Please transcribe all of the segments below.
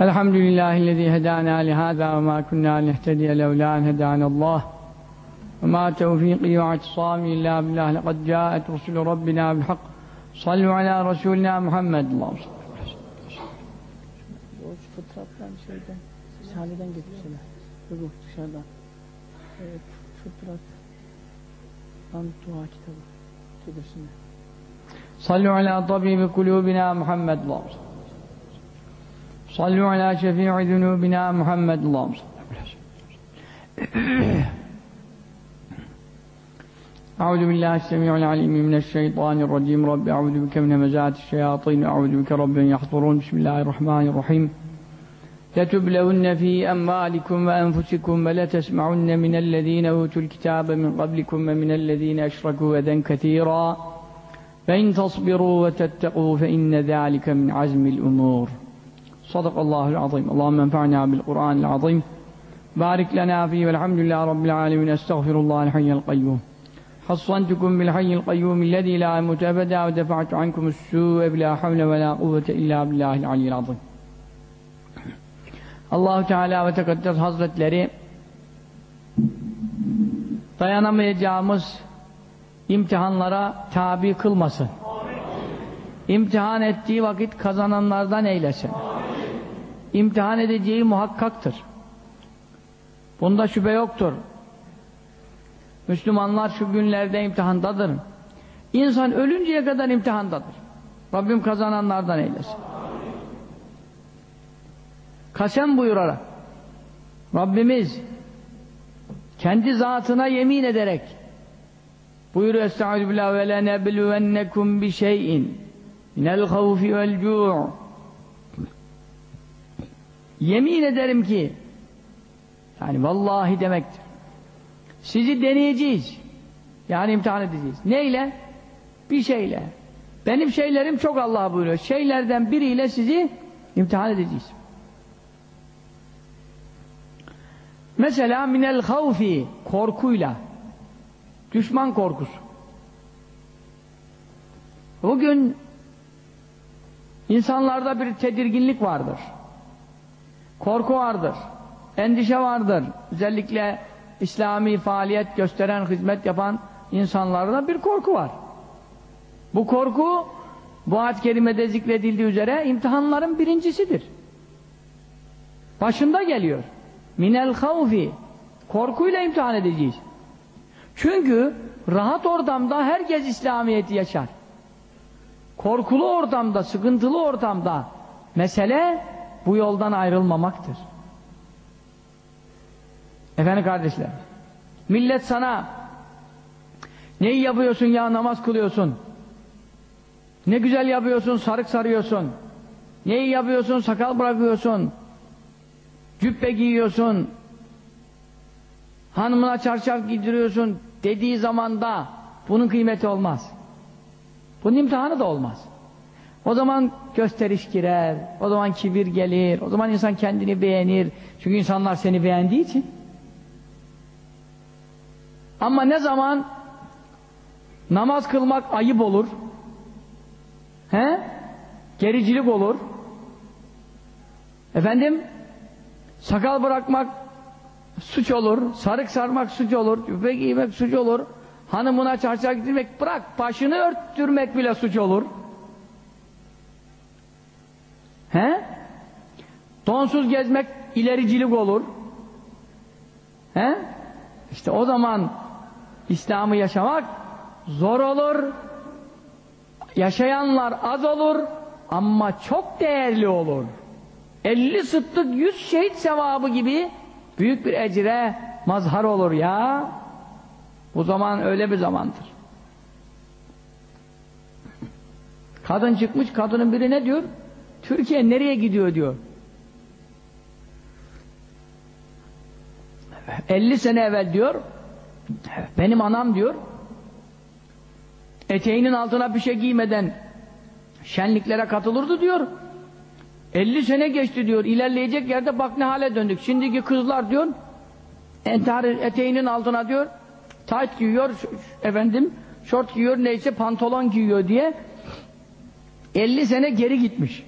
الحمد لله الذي هدانا لهذا وما كنا نهتدي لولا أن هدانا الله وما توفيقي واعتصامي إلا بالله لقد جاءت رسل ربنا بالحق صلوا على رسولنا محمد اللهم صل الله عليه وسلم صلوا على طبيب قلوبنا محمد اللهم صل. صلوا على شفيع ذنوبنا محمد اللهم أعوذ بالله السميع العليم من الشيطان الرجيم. رب أعوذ بك من همزات الشياطين. أعوذ بك رب يحضرون. بسم الله الرحمن الرحيم. لتبلون في أموالكم وأنفسكم ولتسمعن من الذين أوتوا الكتاب من قبلكم ومن الذين أشركوا أذى كثيرا. فإن تصبروا وتتقوا فإن ذلك من عزم الأمور صدق الله العظيم اللهم انفعنا بالقرآن العظيم بارك لنا فيه والحمد لله رب العالمين استغفر الله الحي القيوم حصنتكم بالحي القيوم الذي لا يموت أبدا ودفعت عنكم السوء بلا حول ولا قوة إلا بالله العلي العظيم Allahu Teala ve Tekaddes Hazretleri dayanamayacağımız imtihanlara tabi kılmasın. İmtihan ettiği vakit kazananlardan eylesin. İmtihan edeceği muhakkaktır. Bunda şüphe yoktur. Müslümanlar şu günlerde imtihandadır. İnsan ölünceye kadar imtihandadır. Rabbim kazananlardan eylesin. Kasem buyurarak Rabbimiz kendi zatına yemin ederek buyuruyor Estaizu billah ve lenebluvennekum bi şeyin minel havfi vel cu' yemin ederim ki yani vallahi demektir. Sizi deneyeceğiz. Yani imtihan edeceğiz. Neyle? bir şeyle. Benim şeylerim çok Allah buyuruyor. Şeylerden biriyle sizi imtihan edeceğiz. Mesela minel havfi korkuyla düşman korkusu. Bugün insanlarda bir tedirginlik vardır. Korku vardır. Endişe vardır. Özellikle İslami faaliyet gösteren, hizmet yapan insanlarda bir korku var. Bu korku bu ayet-i kerimede zikredildiği üzere imtihanların birincisidir. Başında geliyor minel havfi korkuyla imtihan edeceğiz. Çünkü rahat ortamda herkes İslamiyet'i yaşar. Korkulu ortamda, sıkıntılı ortamda mesele bu yoldan ayrılmamaktır. Efendim kardeşler, millet sana neyi yapıyorsun ya namaz kılıyorsun? Ne güzel yapıyorsun, sarık sarıyorsun. Neyi yapıyorsun, sakal bırakıyorsun cübbe giyiyorsun, hanımına çarşaf giydiriyorsun dediği zamanda bunun kıymeti olmaz. Bunun imtihanı da olmaz. O zaman gösteriş girer, o zaman kibir gelir, o zaman insan kendini beğenir. Çünkü insanlar seni beğendiği için. Ama ne zaman namaz kılmak ayıp olur, he? gericilik olur, efendim, Sakal bırakmak suç olur, sarık sarmak suç olur, cübbe giymek suç olur, hanımına çarşaf gitmek bırak, başını örttürmek bile suç olur. He? Donsuz gezmek ilericilik olur. He? İşte o zaman İslam'ı yaşamak zor olur. Yaşayanlar az olur ama çok değerli olur. 50 sıddık 100 şehit sevabı gibi büyük bir ecre mazhar olur ya. Bu zaman öyle bir zamandır. Kadın çıkmış, kadının biri ne diyor? Türkiye nereye gidiyor diyor. 50 sene evvel diyor, benim anam diyor, eteğinin altına bir şey giymeden şenliklere katılırdı diyor. 50 sene geçti diyor. İlerleyecek yerde bak ne hale döndük. Şimdiki kızlar diyor entar eteğinin altına diyor tayt giyiyor efendim şort giyiyor neyse pantolon giyiyor diye 50 sene geri gitmiş.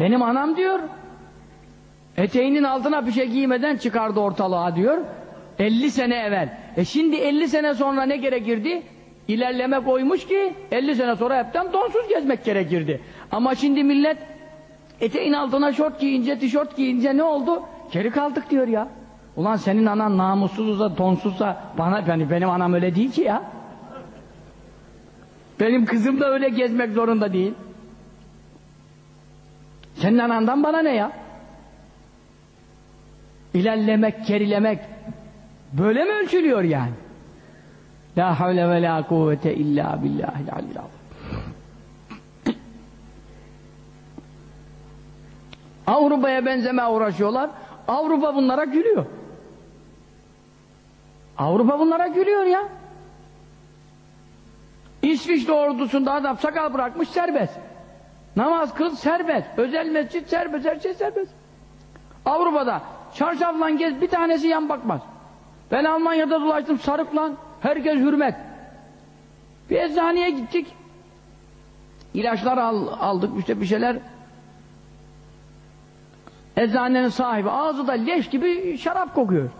Benim anam diyor, eteğinin altına bir şey giymeden çıkardı ortalığa diyor. 50 sene evvel. E şimdi 50 sene sonra ne gerekirdi? İlerleme koymuş ki 50 sene sonra hepten donsuz gezmek gerekirdi. Ama şimdi millet eteğin altına şort giyince, tişört giyince ne oldu? Geri kaldık diyor ya. Ulan senin anan namussuzsa, tonsuzsa bana yani benim anam öyle değil ki ya. Benim kızım da öyle gezmek zorunda değil. Senin anandan bana ne ya? İlerlemek, gerilemek böyle mi ölçülüyor yani? La havle ve la kuvvete illa billahil aliyyil Avrupa'ya benzeme uğraşıyorlar. Avrupa bunlara gülüyor. Avrupa bunlara gülüyor ya. İsviçre ordusunda adam sakal bırakmış serbest. Namaz kıl serbest. Özel mescit serbest. Her şey serbest. Avrupa'da çarşafla gez bir tanesi yan bakmaz. Ben Almanya'da dolaştım sarıkla herkes hürmet. Bir eczaneye gittik. İlaçlar al, aldık işte bir şeyler. Eczanenin sahibi ağzı da leş gibi şarap kokuyor.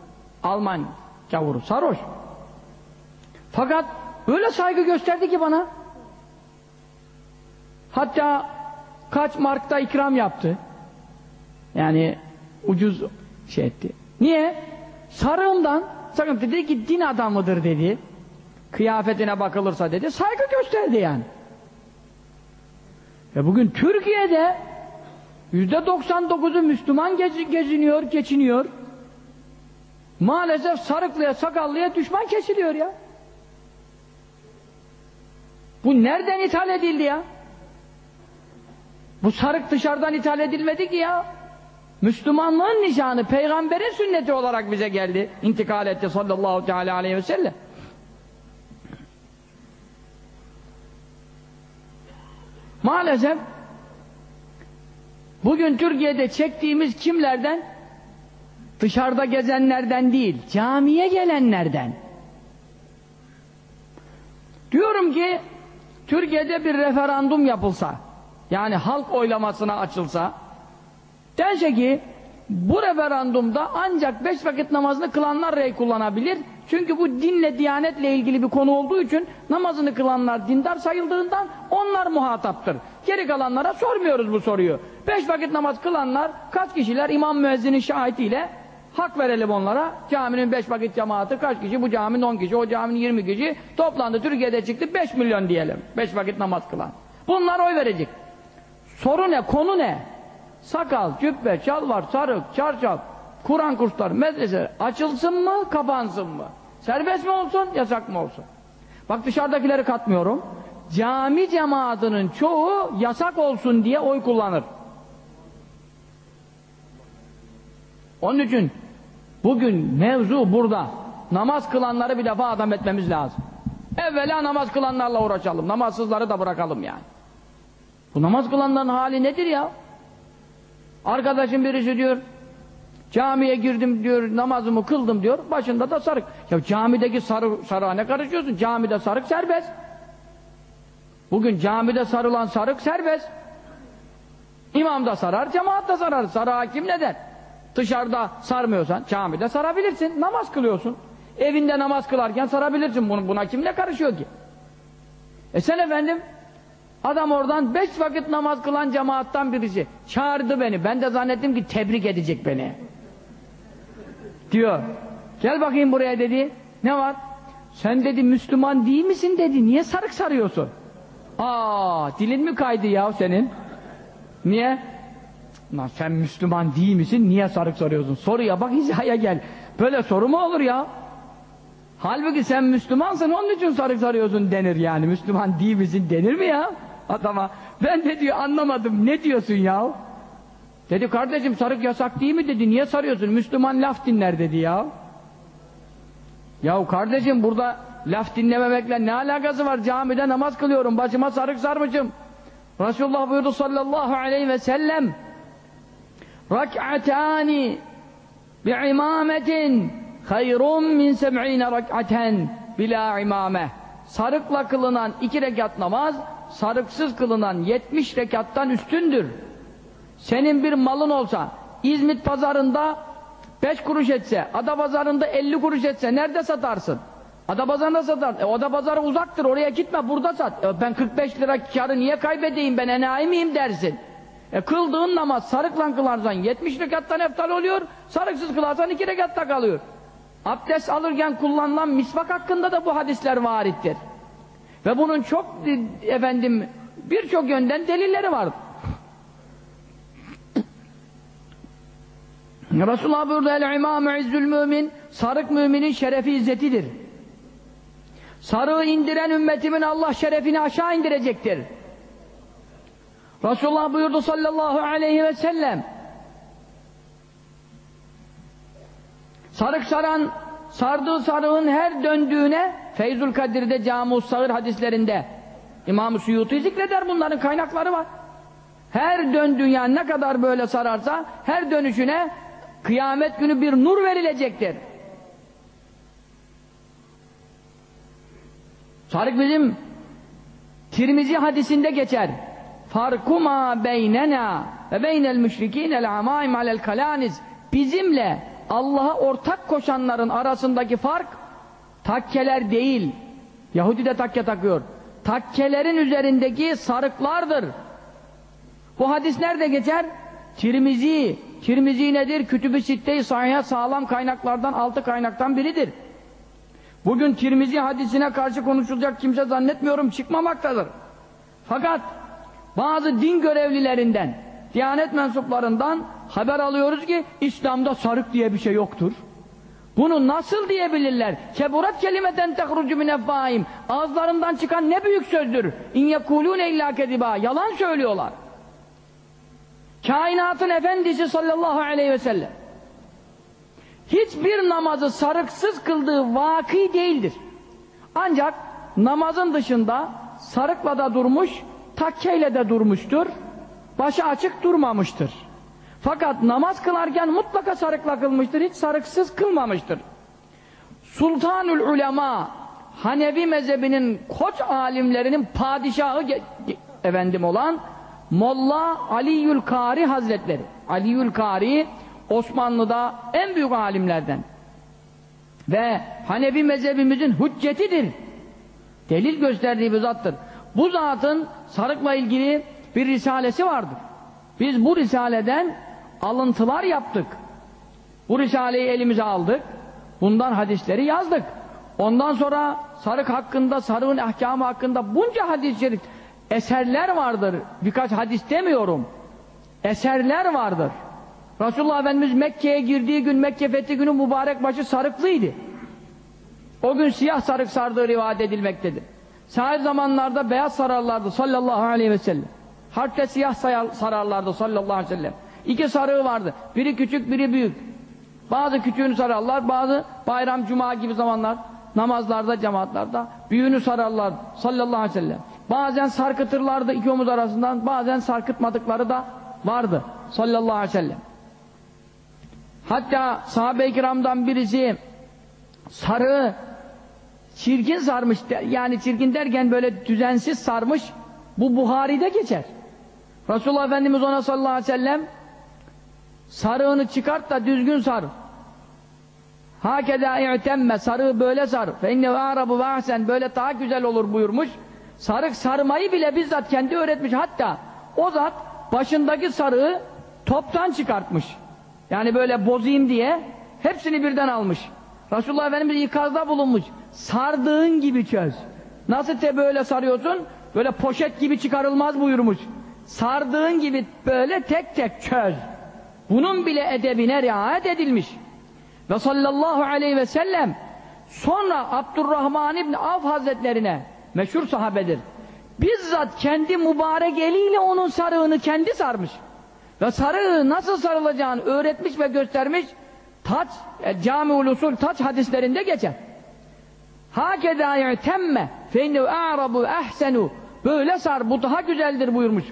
Alman gavuru sarhoş. Fakat öyle saygı gösterdi ki bana. Hatta kaç markta ikram yaptı. Yani ucuz şey etti. Niye? Sarığımdan sakın dedi ki din adamıdır dedi. Kıyafetine bakılırsa dedi. Saygı gösterdi yani. Ve bugün Türkiye'de yüzde 99'u Müslüman gez, geziniyor, geçiniyor. Maalesef sarıklıya, sakallıya düşman kesiliyor ya. Bu nereden ithal edildi ya? Bu sarık dışarıdan ithal edilmedi ki ya. Müslümanlığın nişanı, peygamberin sünneti olarak bize geldi. İntikal etti sallallahu teala aleyhi ve sellem. Maalesef bugün Türkiye'de çektiğimiz kimlerden? Dışarıda gezenlerden değil, camiye gelenlerden. Diyorum ki Türkiye'de bir referandum yapılsa, yani halk oylamasına açılsa, dense ki bu referandumda ancak beş vakit namazını kılanlar rey kullanabilir. Çünkü bu dinle, diyanetle ilgili bir konu olduğu için namazını kılanlar dindar sayıldığından onlar muhataptır. Geri kalanlara sormuyoruz bu soruyu. Beş vakit namaz kılanlar kaç kişiler imam müezzinin şahitiyle hak verelim onlara. Caminin beş vakit cemaati kaç kişi? Bu caminin on kişi, o caminin yirmi kişi. Toplandı Türkiye'de çıktı beş milyon diyelim. Beş vakit namaz kılan. Bunlar oy verecek. Soru ne? Konu ne? Sakal, cübbe, çalvar, sarık, çarşaf, Kur'an kursları, medrese açılsın mı, kapansın mı? Serbest mi olsun, yasak mı olsun? Bak dışarıdakileri katmıyorum. Cami cemaatinin çoğu yasak olsun diye oy kullanır. Onun için bugün mevzu burada. Namaz kılanları bir defa adam etmemiz lazım. Evvela namaz kılanlarla uğraşalım. Namazsızları da bırakalım yani. Bu namaz kılanların hali nedir ya? Arkadaşım birisi diyor, camiye girdim diyor, namazımı kıldım diyor, başında da sarık. Ya camideki sarı, sarığa ne karışıyorsun? Camide sarık serbest. Bugün camide sarılan sarık serbest. İmam da sarar, cemaat da sarar. Sarığa kim ne der? Dışarıda sarmıyorsan camide sarabilirsin, namaz kılıyorsun. Evinde namaz kılarken sarabilirsin. Buna, buna kim ne karışıyor ki? E sen efendim Adam oradan beş vakit namaz kılan cemaattan birisi. Çağırdı beni. Ben de zannettim ki tebrik edecek beni. Diyor. Gel bakayım buraya dedi. Ne var? Sen dedi Müslüman değil misin dedi. Niye sarık sarıyorsun? Aa, dilin mi kaydı ya senin? Niye? Lan sen Müslüman değil misin? Niye sarık sarıyorsun? Soruya bak hizaya gel. Böyle soru mu olur ya? Halbuki sen Müslümansın onun için sarık sarıyorsun denir yani. Müslüman değil misin denir mi ya? Adama. Ben de diyor anlamadım ne diyorsun ya? Dedi kardeşim sarık yasak değil mi dedi. Niye sarıyorsun? Müslüman laf dinler dedi ya. Yahu kardeşim burada laf dinlememekle ne alakası var? Camide namaz kılıyorum. Başıma sarık sarmışım. Resulullah buyurdu sallallahu aleyhi ve sellem rak'atani bi'imametin hayrun min seb'ine rak'aten bila imame sarıkla kılınan iki rekat namaz sarıksız kılınan 70 rekattan üstündür. senin bir malın olsa İzmit pazarında 5 kuruş etse, Ada pazarında 50 kuruş etse nerede satarsın? Ada pazarında satar. E, Ada pazarı uzaktır oraya gitme burada sat. E, ben 45 lira karı niye kaybedeyim ben enayi miyim dersin. E, kıldığın namaz sarıkla kılarsan 70 rekattan eftal oluyor. Sarıksız kılarsan 2 rekatta kalıyor. Abdest alırken kullanılan misvak hakkında da bu hadisler varittir. Ve bunun çok efendim birçok yönden delilleri var. Resulullah buyurdu el imamı izzül mümin sarık müminin şerefi izzetidir. Sarığı indiren ümmetimin Allah şerefini aşağı indirecektir. Resulullah buyurdu sallallahu aleyhi ve sellem sarık saran sardığı sarığın her döndüğüne Feyzul Kadir'de Camu Sağır hadislerinde İmam-ı Suyuti zikreder bunların kaynakları var. Her döndüğü yani ne kadar böyle sararsa her dönüşüne kıyamet günü bir nur verilecektir. Sarık bizim Tirmizi hadisinde geçer. Farkuma beynena ve beynel müşrikinel amaim alel kalaniz bizimle Allah'a ortak koşanların arasındaki fark takkeler değil. Yahudi de takke takıyor. Takkelerin üzerindeki sarıklardır. Bu hadis nerede geçer? Tirmizi. Tirmizi nedir? Kütüb-i Sitte-i sağlam kaynaklardan, altı kaynaktan biridir. Bugün Tirmizi hadisine karşı konuşulacak kimse zannetmiyorum çıkmamaktadır. Fakat bazı din görevlilerinden, Diyanet mensuplarından haber alıyoruz ki İslam'da sarık diye bir şey yoktur. Bunu nasıl diyebilirler? Keburat kelimeten tehrucu mineffaim. Ağızlarından çıkan ne büyük sözdür. İn yekulûne illâ kediba. Yalan söylüyorlar. Kainatın efendisi sallallahu aleyhi ve sellem hiçbir namazı sarıksız kıldığı vaki değildir. Ancak namazın dışında sarıkla da durmuş, takkeyle de durmuştur. Başı açık durmamıştır. Fakat namaz kılarken mutlaka sarıkla kılmıştır, hiç sarıksız kılmamıştır. Sultanül Ulema, Hanefi mezhebinin koç alimlerinin padişahı efendim olan Molla Aliül Kari Hazretleri. Aliül Kari Osmanlı'da en büyük alimlerden. Ve Hanefi mezhebimizin hüccetidir. Delil gösterdiği bir zattır. Bu zatın sarıkla ilgili bir risalesi vardır. Biz bu risaleden alıntılar yaptık. Bu risaleyi elimize aldık. Bundan hadisleri yazdık. Ondan sonra sarık hakkında, sarığın ahkamı hakkında bunca hadis-i eserler vardır. Birkaç hadis demiyorum. Eserler vardır. Resulullah Efendimiz Mekke'ye girdiği gün Mekke fethi günü mübarek başı sarıklıydı. O gün siyah sarık sardığı rivayet edilmektedir. Sahil zamanlarda beyaz sararlardı sallallahu aleyhi ve sellem. Harpte siyah sararlardı sallallahu aleyhi ve sellem. İki sarığı vardı. Biri küçük, biri büyük. Bazı küçüğünü sararlar, bazı bayram, cuma gibi zamanlar namazlarda, cemaatlarda büyüğünü sararlar sallallahu aleyhi ve sellem. Bazen sarkıtırlardı iki omuz arasından, bazen sarkıtmadıkları da vardı sallallahu aleyhi ve sellem. Hatta sahabe-i kiramdan birisi sarığı çirkin sarmış, yani çirkin derken böyle düzensiz sarmış, bu Buhari'de geçer. Resulullah Efendimiz ona sallallahu aleyhi ve sellem sarığını çıkart da düzgün sar. Hakeda i'temme sarığı böyle sar. Fe innehu arabu ve ahsen böyle daha güzel olur buyurmuş. Sarık sarmayı bile bizzat kendi öğretmiş. Hatta o zat başındaki sarığı toptan çıkartmış. Yani böyle bozayım diye hepsini birden almış. Resulullah Efendimiz ikazda bulunmuş. Sardığın gibi çöz. Nasıl te böyle sarıyorsun? Böyle poşet gibi çıkarılmaz buyurmuş. Sardığın gibi böyle tek tek çöz. Bunun bile edebine riayet edilmiş. Ve sallallahu aleyhi ve sellem sonra Abdurrahman İbni Avf Hazretlerine meşhur sahabedir. Bizzat kendi mübarek eliyle onun sarığını kendi sarmış. Ve sarığı nasıl sarılacağını öğretmiş ve göstermiş. Taç, e, cami usul taç hadislerinde geçer. Hakeda yu'temme fe innehu a'rabu ehsenu böyle sar bu daha güzeldir buyurmuş.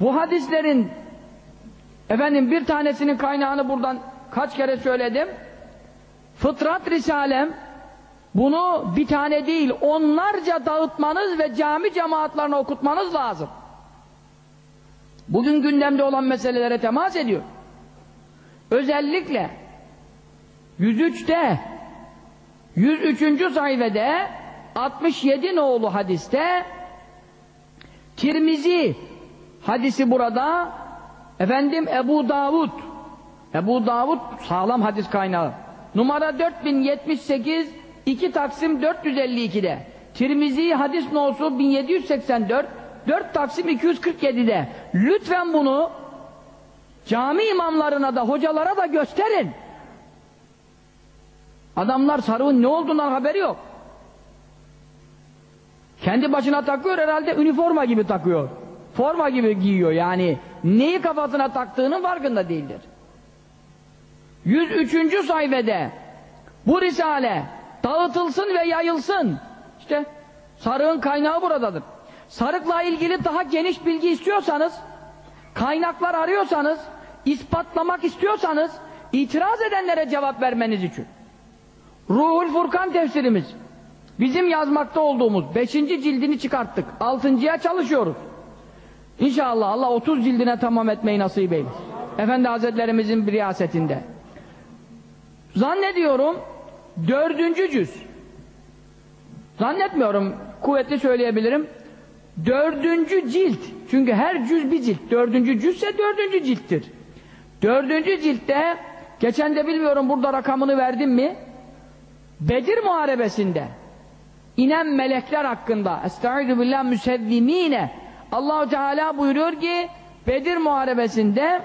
Bu hadislerin efendim bir tanesinin kaynağını buradan kaç kere söyledim. Fıtrat Risalem bunu bir tane değil onlarca dağıtmanız ve cami cemaatlerine okutmanız lazım. Bugün gündemde olan meselelere temas ediyor. Özellikle 103'te 103. sayfede 67 nolu hadiste Tirmizi hadisi burada efendim Ebu Davud. Ebu Davud sağlam hadis kaynağı. Numara 4078 2 Taksim 452'de Tirmizi hadis nosu 1784 4 Taksim 247'de lütfen bunu cami imamlarına da hocalara da gösterin. Adamlar sarığın ne olduğundan haberi yok. Kendi başına takıyor herhalde üniforma gibi takıyor. Forma gibi giyiyor yani. Neyi kafasına taktığının farkında değildir. 103. sayfede bu risale dağıtılsın ve yayılsın. İşte sarığın kaynağı buradadır. Sarıkla ilgili daha geniş bilgi istiyorsanız, kaynaklar arıyorsanız, ispatlamak istiyorsanız, itiraz edenlere cevap vermeniz için. Ruhul Furkan tefsirimiz Bizim yazmakta olduğumuz 5. cildini çıkarttık. 6.ya çalışıyoruz. İnşallah Allah 30 cildine tamam etmeyi nasip eylesin. Efendi Hazretlerimizin bir riyasetinde. Zannediyorum dördüncü cüz. Zannetmiyorum, kuvvetli söyleyebilirim. Dördüncü cilt. Çünkü her cüz bir cilt. Dördüncü cüzse dördüncü cilttir. Dördüncü ciltte, geçen de bilmiyorum burada rakamını verdim mi? Bedir Muharebesi'nde inen melekler hakkında Estaizu billah müsevvimine Allahu Teala buyuruyor ki Bedir muharebesinde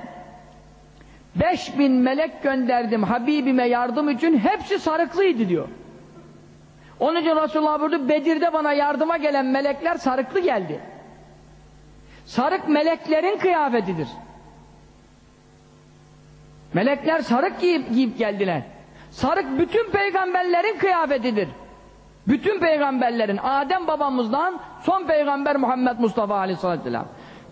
5000 melek gönderdim Habibime yardım için hepsi sarıklıydı diyor. Onun için Resulullah buyurdu Bedir'de bana yardıma gelen melekler sarıklı geldi. Sarık meleklerin kıyafetidir. Melekler sarık giyip, giyip geldiler. Sarık bütün peygamberlerin kıyafetidir. Bütün peygamberlerin Adem babamızdan son peygamber Muhammed Mustafa aleyhissalatü vesselam.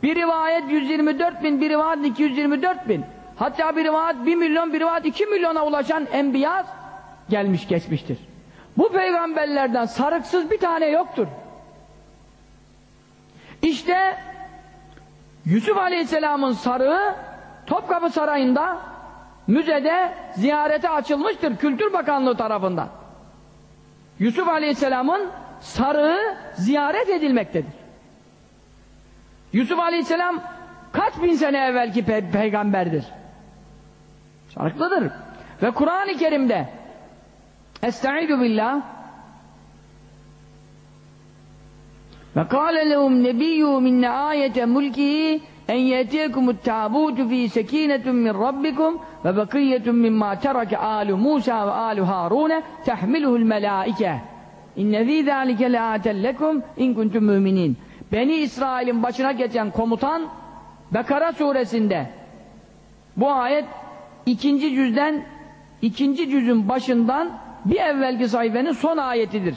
Bir rivayet 124 bin, bir rivayet 224 bin. Hatta bir rivayet 1 milyon, bir rivayet 2 milyona ulaşan enbiya gelmiş geçmiştir. Bu peygamberlerden sarıksız bir tane yoktur. İşte Yusuf Aleyhisselam'ın sarığı Topkapı Sarayı'nda müzede ziyarete açılmıştır Kültür Bakanlığı tarafından. Yusuf Aleyhisselam'ın sarığı ziyaret edilmektedir. Yusuf Aleyhisselam kaç bin sene evvelki pe peygamberdir. Sarıklıdır. Ve Kur'an-ı Kerim'de Estaizu billah ve kâle lehum nebiyyû minne âyete mulkihi en yetiyekumut tabutu fi sekinetun min rabbikum ve bakiyetun mimma terake alu Musa ve alu Harun tahmiluhu'l melaike. İnne fî zâlike leâten lekum in kuntum müminin. Beni İsrail'in başına geçen komutan Bekara suresinde bu ayet ikinci cüzden ikinci cüzün başından bir evvelki sayfenin son ayetidir.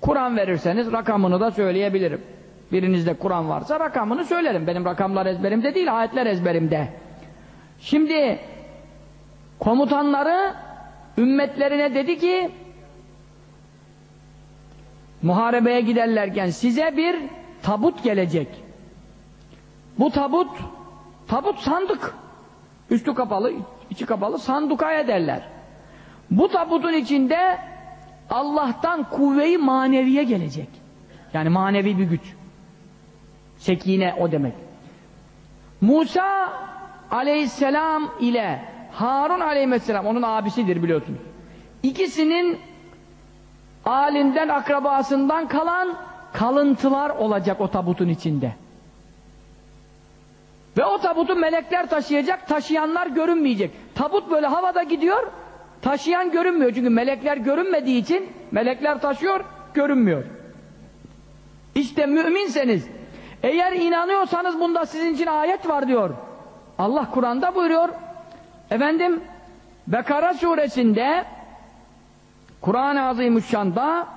Kur'an verirseniz rakamını da söyleyebilirim. Birinizde Kur'an varsa rakamını söylerim. Benim rakamlar ezberimde değil, ayetler ezberimde. Şimdi komutanları ümmetlerine dedi ki muharebeye giderlerken size bir tabut gelecek. Bu tabut tabut sandık. Üstü kapalı, içi kapalı sandukaya derler. Bu tabutun içinde Allah'tan kuvveyi maneviye gelecek. Yani manevi bir güç. Sekine o demek. Musa aleyhisselam ile Harun aleyhisselam onun abisidir biliyorsunuz. İkisinin alinden akrabasından kalan kalıntılar olacak o tabutun içinde. Ve o tabutu melekler taşıyacak, taşıyanlar görünmeyecek. Tabut böyle havada gidiyor, taşıyan görünmüyor. Çünkü melekler görünmediği için melekler taşıyor, görünmüyor. İşte müminseniz, eğer inanıyorsanız bunda sizin için ayet var diyor. Allah Kur'an'da buyuruyor. Efendim, Bekara suresinde Kur'an-ı Azimüşşan'da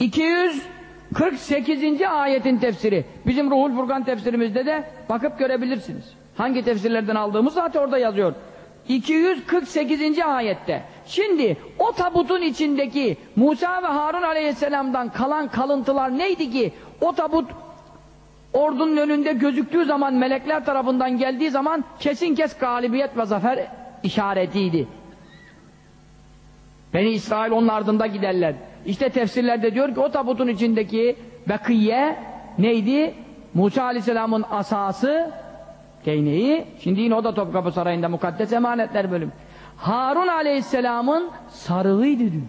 248. ayetin tefsiri. Bizim Ruhul Furkan tefsirimizde de bakıp görebilirsiniz. Hangi tefsirlerden aldığımız zaten orada yazıyor. 248. ayette Şimdi o tabutun içindeki Musa ve Harun aleyhisselamdan kalan kalıntılar neydi ki? O tabut ordunun önünde gözüktüğü zaman melekler tarafından geldiği zaman kesin kes galibiyet ve zafer işaretiydi. Beni İsrail onun ardında giderler. İşte tefsirlerde diyor ki o tabutun içindeki Bekiye neydi? Musa Aleyhisselam'ın asası değneği. Şimdi yine o da Topkapı Sarayı'nda mukaddes emanetler bölüm. Harun Aleyhisselam'ın sarığıydı diyor.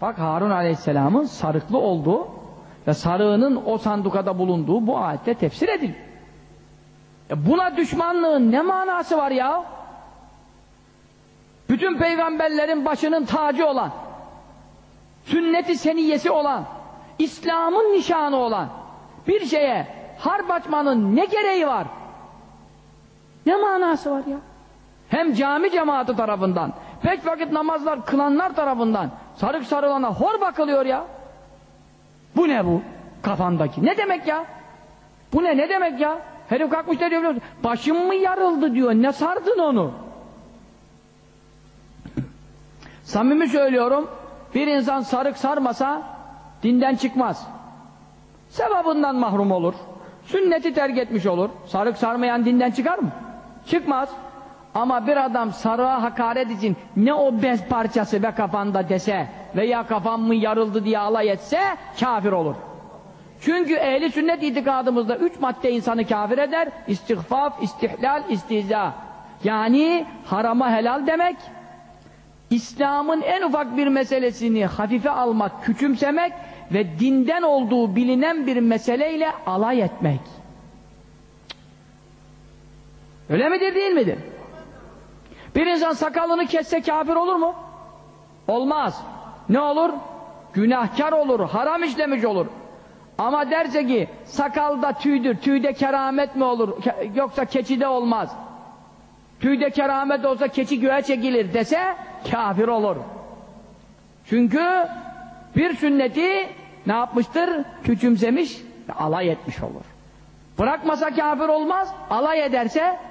Bak Harun Aleyhisselam'ın sarıklı olduğu ve sarığının o sandukada bulunduğu bu ayette tefsir ediliyor. E buna düşmanlığın ne manası var ya? Bütün peygamberlerin başının tacı olan, sünnet-i seniyesi olan, İslam'ın nişanı olan bir şeye harp açmanın ne gereği var? Ne manası var ya? Hem cami cemaati tarafından, pek vakit namazlar kılanlar tarafından sarık sarılana hor bakılıyor ya. Bu ne bu? Kafandaki. Ne demek ya? Bu ne? Ne demek ya? Herif kalkmış da diyor, başım mı yarıldı diyor. Ne sardın onu? Samimi söylüyorum, bir insan sarık sarmasa dinden çıkmaz. Sevabından mahrum olur. Sünneti terk etmiş olur. Sarık sarmayan dinden çıkar mı? Çıkmaz. Ama bir adam sarığa hakaret için ne o bez parçası be kafanda dese veya kafam mı yarıldı diye alay etse kafir olur. Çünkü ehli sünnet itikadımızda üç madde insanı kafir eder. İstihfaf, istihlal, istihza. Yani harama helal demek, İslam'ın en ufak bir meselesini hafife almak, küçümsemek ve dinden olduğu bilinen bir meseleyle alay etmek. Öyle midir değil midir? Bir insan sakalını kesse kafir olur mu? Olmaz. Ne olur? Günahkar olur, haram işlemiş olur. Ama derse ki sakalda tüydür, tüyde keramet mi olur yoksa keçide olmaz. Tüyde keramet olsa keçi göğe çekilir dese kafir olur. Çünkü bir sünneti ne yapmıştır? Küçümsemiş alay etmiş olur. Bırakmasa kafir olmaz, alay ederse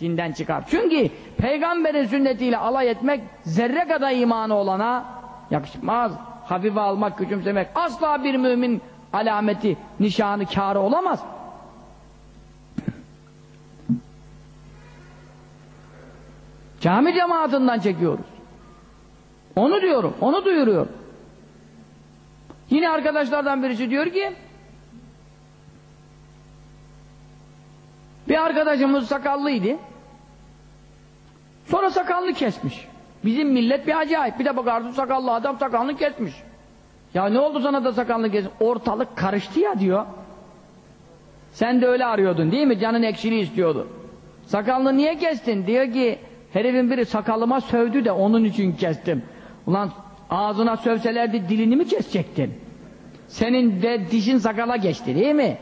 dinden çıkar. Çünkü peygamberin sünnetiyle alay etmek zerre kadar imanı olana yakışmaz. Hafife almak, küçümsemek asla bir mümin alameti, nişanı, kârı olamaz. Cami cemaatinden çekiyoruz. Onu diyorum, onu duyuruyorum. Yine arkadaşlardan birisi diyor ki bir arkadaşımız sakallıydı. Sonra sakalını kesmiş. Bizim millet bir acayip. Bir de bakarsın sakallı adam sakalını kesmiş. Ya ne oldu sana da sakalını kesmiş? Ortalık karıştı ya diyor. Sen de öyle arıyordun değil mi? Canın ekşili istiyordu. Sakalını niye kestin? Diyor ki herifin biri sakalıma sövdü de onun için kestim. Ulan ağzına sövselerdi dilini mi kesecektin? Senin de dişin sakala geçti değil mi?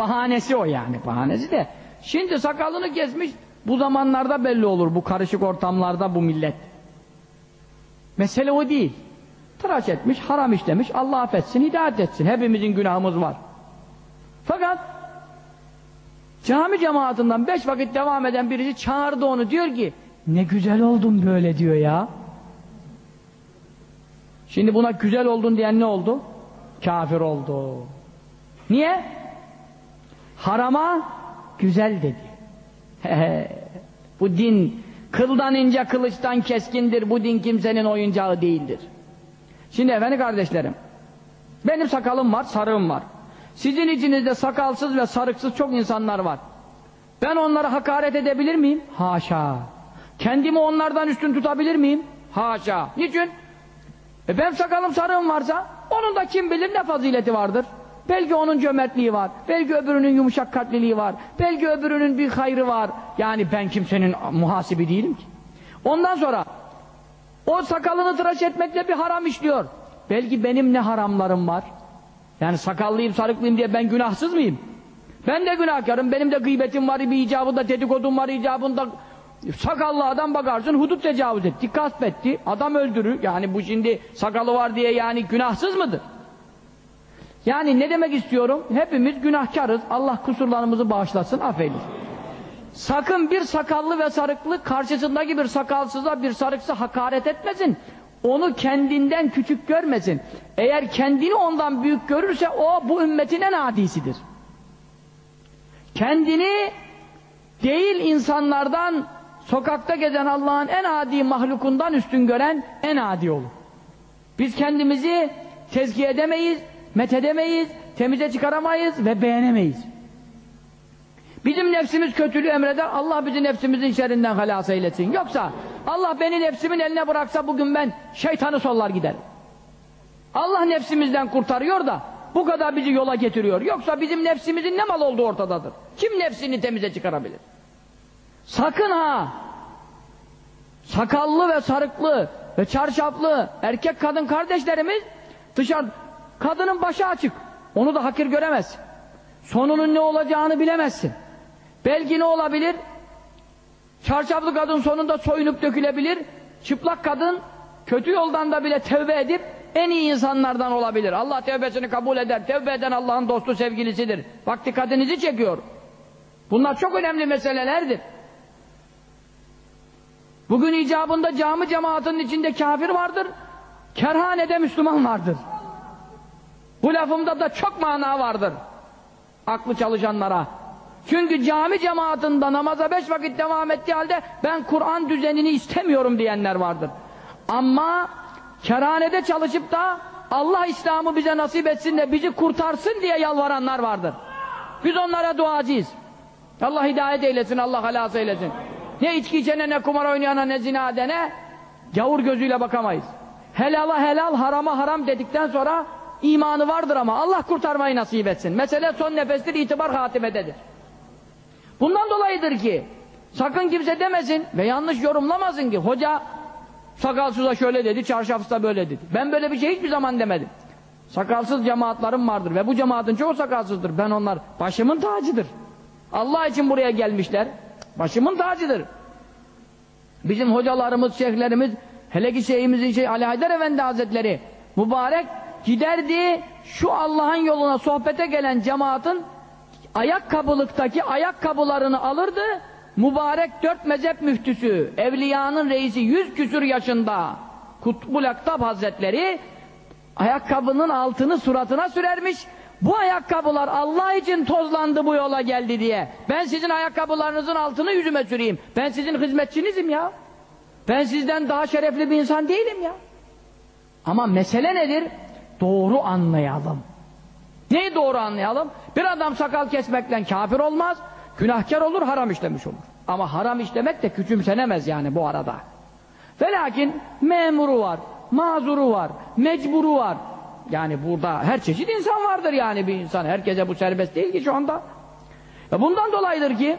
Bahanesi o yani bahanesi de. Şimdi sakalını kesmiş bu zamanlarda belli olur bu karışık ortamlarda bu millet. Mesele o değil. Tıraş etmiş, haram işlemiş, Allah affetsin, hidayet etsin. Hepimizin günahımız var. Fakat cami cemaatinden beş vakit devam eden birisi çağırdı onu diyor ki ne güzel oldun böyle diyor ya. Şimdi buna güzel oldun diyen ne oldu? Kafir oldu. Niye? Harama güzel dedi. bu din kıldan ince kılıçtan keskindir. Bu din kimsenin oyuncağı değildir. Şimdi efendi kardeşlerim benim sakalım var, sarığım var. Sizin içinizde sakalsız ve sarıksız çok insanlar var. Ben onlara hakaret edebilir miyim? Haşa. Kendimi onlardan üstün tutabilir miyim? Haşa. Niçin? E benim sakalım sarığım varsa onun da kim bilir ne fazileti vardır. Belki onun cömertliği var. Belki öbürünün yumuşak kalpliliği var. Belki öbürünün bir hayrı var. Yani ben kimsenin muhasibi değilim ki. Ondan sonra o sakalını tıraş etmekle bir haram işliyor. Belki benim ne haramlarım var. Yani sakallıyım, sarıklıyım diye ben günahsız mıyım? Ben de günahkarım. Benim de gıybetim var, bir icabında dedikodum var, icabında sakallı adam bakarsın hudut tecavüz etti, gasp adam öldürür. Yani bu şimdi sakalı var diye yani günahsız mıdır? Yani ne demek istiyorum? Hepimiz günahkarız. Allah kusurlarımızı bağışlasın, affeylesin. sakın bir sakallı ve sarıklı karşısındaki bir sakalsıza bir sarıksı hakaret etmesin. Onu kendinden küçük görmesin. Eğer kendini ondan büyük görürse o bu ümmetin en adisidir. Kendini değil insanlardan sokakta gezen Allah'ın en adi mahlukundan üstün gören en adi olur. Biz kendimizi tezkiye edemeyiz, methedemeyiz, temize çıkaramayız ve beğenemeyiz. Bizim nefsimiz kötülüğü emreder, Allah bizi nefsimizin şerrinden halas eylesin. Yoksa Allah beni nefsimin eline bıraksa bugün ben şeytanı sollar giderim. Allah nefsimizden kurtarıyor da bu kadar bizi yola getiriyor. Yoksa bizim nefsimizin ne mal olduğu ortadadır. Kim nefsini temize çıkarabilir? Sakın ha! Sakallı ve sarıklı ve çarşaflı erkek kadın kardeşlerimiz dışarı kadının başı açık. Onu da hakir göremez. Sonunun ne olacağını bilemezsin. Belki ne olabilir? Çarşaflı kadın sonunda soyunup dökülebilir. Çıplak kadın kötü yoldan da bile tevbe edip en iyi insanlardan olabilir. Allah tevbesini kabul eder. Tevbe eden Allah'ın dostu sevgilisidir. Bak dikkatinizi çekiyor. Bunlar çok önemli meselelerdir. Bugün icabında cami cemaatinin içinde kafir vardır. Kerhanede Müslüman vardır. Bu lafımda da çok mana vardır. Aklı çalışanlara. Çünkü cami cemaatinde namaza beş vakit devam ettiği halde ben Kur'an düzenini istemiyorum diyenler vardır. Ama kerhanede çalışıp da Allah İslam'ı bize nasip etsin de bizi kurtarsın diye yalvaranlar vardır. Biz onlara duacıyız. Allah hidayet eylesin, Allah halas eylesin. Ne içki içene, ne kumar oynayana, ne zina edene gavur gözüyle bakamayız. Helala helal, harama haram dedikten sonra imanı vardır ama Allah kurtarmayı nasip etsin. Mesele son nefestir, itibar hatimededir. Bundan dolayıdır ki sakın kimse demesin ve yanlış yorumlamasın ki hoca sakalsıza şöyle dedi, çarşafsıza böyle dedi. Ben böyle bir şey hiçbir zaman demedim. Sakalsız cemaatlarım vardır ve bu cemaatin çoğu sakalsızdır. Ben onlar başımın tacıdır. Allah için buraya gelmişler. Başımın tacıdır. Bizim hocalarımız, şeyhlerimiz, hele ki şeyhimizin şey Ali Haydar Efendi Hazretleri mübarek giderdi şu Allah'ın yoluna sohbete gelen cemaatin ayakkabılıktaki ayakkabılarını alırdı. Mübarek dört mezhep müftüsü evliyanın reisi yüz küsür yaşında Kutbul Aktab Hazretleri ayakkabının altını suratına sürermiş. Bu ayakkabılar Allah için tozlandı bu yola geldi diye. Ben sizin ayakkabılarınızın altını yüzüme süreyim. Ben sizin hizmetçinizim ya. Ben sizden daha şerefli bir insan değilim ya. Ama mesele nedir? Doğru anlayalım. Neyi doğru anlayalım? Bir adam sakal kesmekle kafir olmaz, günahkar olur, haram işlemiş olur. Ama haram işlemek de küçümsenemez yani bu arada. Ve lakin memuru var, mazuru var, mecburu var. Yani burada her çeşit insan vardır yani bir insan. Herkese bu serbest değil ki şu anda. Ve bundan dolayıdır ki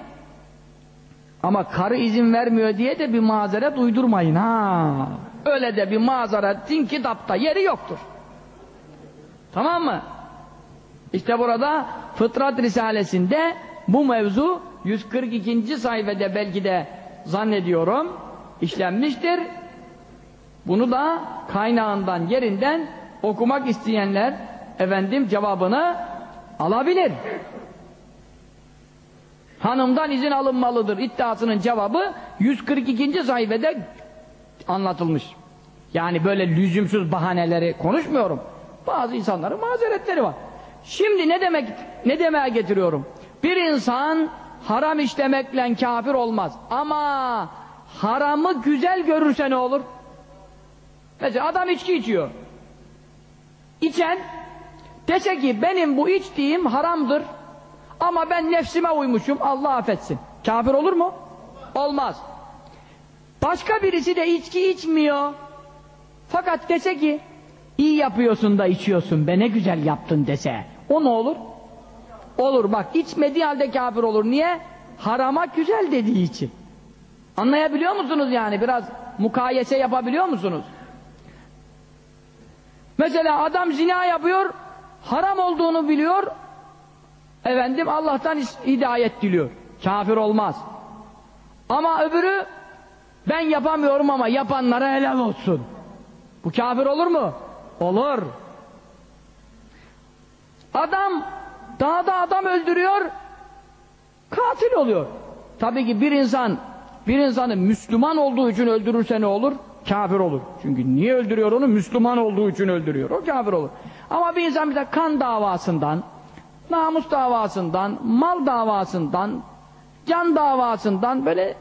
ama karı izin vermiyor diye de bir mazeret uydurmayın ha. Öyle de bir mazeretin kitapta yeri yoktur. Tamam mı? İşte burada Fıtrat Risalesi'nde bu mevzu 142. sayfede belki de zannediyorum işlenmiştir. Bunu da kaynağından, yerinden okumak isteyenler efendim cevabını alabilir. Hanımdan izin alınmalıdır iddiasının cevabı 142. sayfede anlatılmış. Yani böyle lüzumsuz bahaneleri konuşmuyorum. Bazı insanların mazeretleri var. Şimdi ne demek ne demeye getiriyorum? Bir insan haram işlemekle kafir olmaz. Ama haramı güzel görürse ne olur? Mesela adam içki içiyor. İçen dese ki benim bu içtiğim haramdır ama ben nefsime uymuşum Allah affetsin. Kafir olur mu? Olmaz. Başka birisi de içki içmiyor. Fakat dese ki iyi yapıyorsun da içiyorsun be ne güzel yaptın dese. O ne olur? Olur bak içmediği halde kafir olur. Niye? Harama güzel dediği için. Anlayabiliyor musunuz yani? Biraz mukayese yapabiliyor musunuz? Mesela adam zina yapıyor, haram olduğunu biliyor, efendim Allah'tan hidayet diliyor. Kafir olmaz. Ama öbürü ben yapamıyorum ama yapanlara helal olsun. Bu kafir olur mu? Olur. Adam dağda adam öldürüyor, katil oluyor. Tabii ki bir insan bir insanı Müslüman olduğu için öldürürse ne olur? Kafir olur. Çünkü niye öldürüyor onu? Müslüman olduğu için öldürüyor. O kafir olur. Ama bir insan bir de kan davasından, namus davasından, mal davasından, can davasından böyle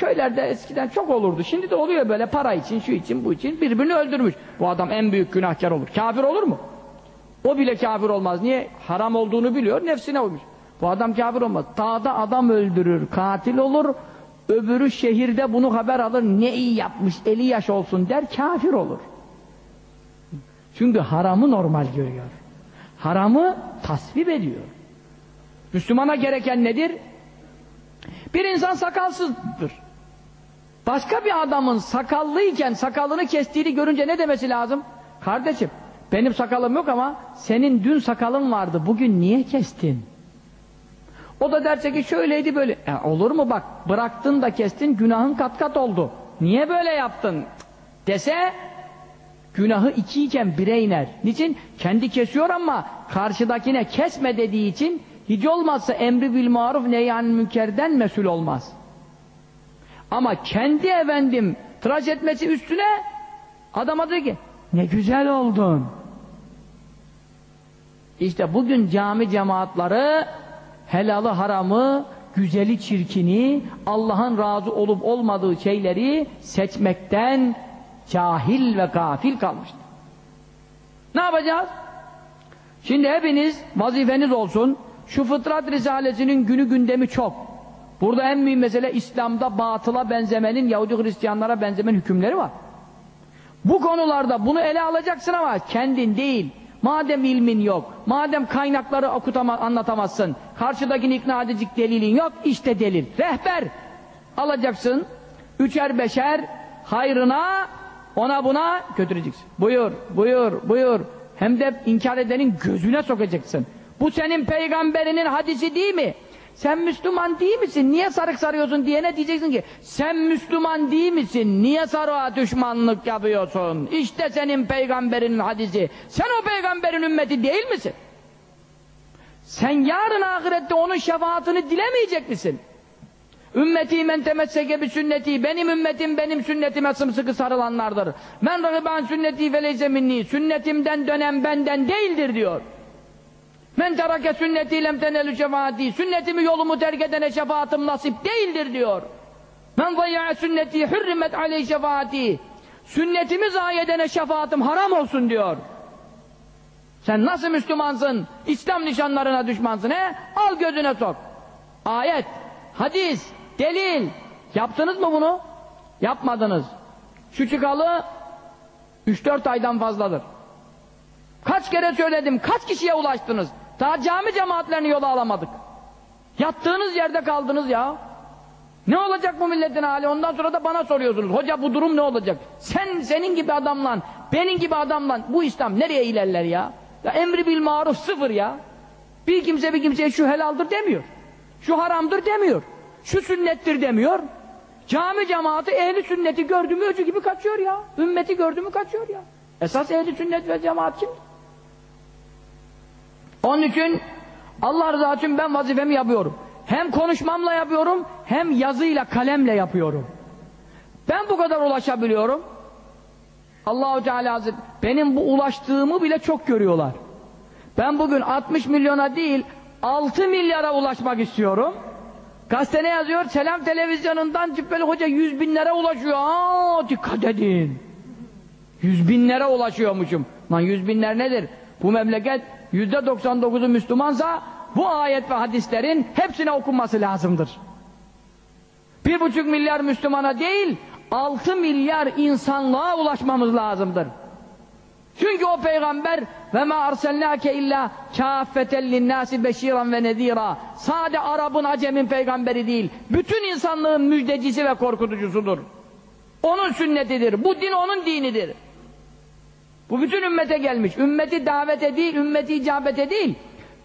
köylerde eskiden çok olurdu. Şimdi de oluyor böyle para için, şu için, bu için birbirini öldürmüş. Bu adam en büyük günahkar olur. Kafir olur mu? O bile kafir olmaz. Niye? Haram olduğunu biliyor, nefsine uymuş. Bu adam kafir olmaz. Dağda adam öldürür, katil olur. Öbürü şehirde bunu haber alır. Ne iyi yapmış, eli yaş olsun der, kafir olur. Çünkü haramı normal görüyor. Haramı tasvip ediyor. Müslümana gereken nedir? Bir insan sakalsızdır. Başka bir adamın sakallıyken sakalını kestiğini görünce ne demesi lazım? Kardeşim benim sakalım yok ama senin dün sakalın vardı bugün niye kestin? O da derse ki şöyleydi böyle. E, olur mu bak bıraktın da kestin günahın kat kat oldu. Niye böyle yaptın? Dese günahı ikiyken bire iner. Niçin? Kendi kesiyor ama karşıdakine kesme dediği için hiç olmazsa emri bil maruf neyyan münkerden mesul olmaz. Ama kendi efendim tıraş etmesi üstüne adama diyor ki ne güzel oldun. İşte bugün cami cemaatları helalı haramı, güzeli çirkini, Allah'ın razı olup olmadığı şeyleri seçmekten cahil ve gafil kalmıştır. Ne yapacağız? Şimdi hepiniz vazifeniz olsun. Şu fıtrat risalesinin günü gündemi çok. Burada en mühim mesele İslam'da batıla benzemenin, Yahudi Hristiyanlara benzemenin hükümleri var. Bu konularda bunu ele alacaksın ama kendin değil. Madem ilmin yok, madem kaynakları okutama, anlatamazsın, karşıdakini ikna edecek delilin yok, işte delil. Rehber alacaksın, üçer beşer hayrına, ona buna götüreceksin. Buyur, buyur, buyur. Hem de inkar edenin gözüne sokacaksın. Bu senin peygamberinin hadisi değil mi? Sen Müslüman değil misin? Niye sarık sarıyorsun diyene diyeceksin ki sen Müslüman değil misin? Niye sarığa düşmanlık yapıyorsun? İşte senin peygamberinin hadisi. Sen o peygamberin ümmeti değil misin? Sen yarın ahirette onun şefaatini dilemeyecek misin? Ümmeti men temesseke bir sünneti benim ümmetim benim sünnetime sımsıkı sarılanlardır. Men rıban sünneti feleyse minni sünnetimden dönen benden değildir diyor. Men terake sünneti lem tenelü şefaati. Sünnetimi yolumu terk edene şefaatim nasip değildir diyor. Men zayya'a sünneti hürrimet aleyh şefaati. Sünnetimi zayi edene şefaatim haram olsun diyor. Sen nasıl Müslümansın? İslam nişanlarına düşmansın he? Al gözüne sok. Ayet, hadis, delil. Yaptınız mı bunu? Yapmadınız. Şu çıkalı 3-4 aydan fazladır. Kaç kere söyledim, kaç kişiye ulaştınız? Daha cami cemaatlerini yola alamadık. Yattığınız yerde kaldınız ya. Ne olacak bu milletin hali? Ondan sonra da bana soruyorsunuz. Hoca bu durum ne olacak? Sen, senin gibi adamla, benim gibi adamla bu İslam nereye ilerler ya? Ya emri bil maruf sıfır ya. Bir kimse bir kimseye şu helaldir demiyor. Şu haramdır demiyor. Şu sünnettir demiyor. Cami cemaati ehli sünneti gördü mü öcü gibi kaçıyor ya. Ümmeti gördü mü kaçıyor ya. Esas ehli sünnet ve cemaat kim? Onun için Allah rızası için ben vazifemi yapıyorum. Hem konuşmamla yapıyorum, hem yazıyla, kalemle yapıyorum. Ben bu kadar ulaşabiliyorum. Allahu Teala Hazretleri benim bu ulaştığımı bile çok görüyorlar. Ben bugün 60 milyona değil 6 milyara ulaşmak istiyorum. Gazete ne yazıyor? Selam televizyonundan Cübbeli Hoca 100 binlere ulaşıyor. Aa dikkat edin. 100 binlere ulaşıyormuşum. Lan 100 binler nedir? Bu memleket yüzde 99'u Müslümansa bu ayet ve hadislerin hepsine okunması lazımdır. Bir buçuk milyar Müslümana değil, altı milyar insanlığa ulaşmamız lazımdır. Çünkü o peygamber ve ma arselnake illa kâffeten linnâsi beşîran ve nedîrâ sade Arap'ın acemin peygamberi değil bütün insanlığın müjdecisi ve korkutucusudur. Onun sünnetidir. Bu din onun dinidir. Bu bütün ümmete gelmiş. Ümmeti davete değil, ümmeti icabete değil.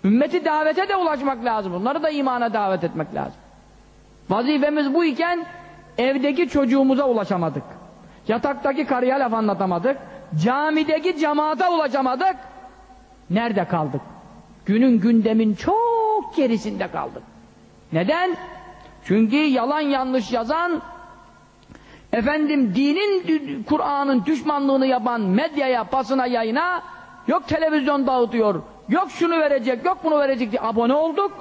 Ümmeti davete de ulaşmak lazım. Bunları da imana davet etmek lazım. Vazifemiz bu iken evdeki çocuğumuza ulaşamadık. Yataktaki karıya laf anlatamadık. Camideki cemaate ulaşamadık. Nerede kaldık? Günün gündemin çok gerisinde kaldık. Neden? Çünkü yalan yanlış yazan efendim dinin Kur'an'ın düşmanlığını yapan medyaya, basına, yayına yok televizyon dağıtıyor, yok şunu verecek, yok bunu verecek diye abone olduk.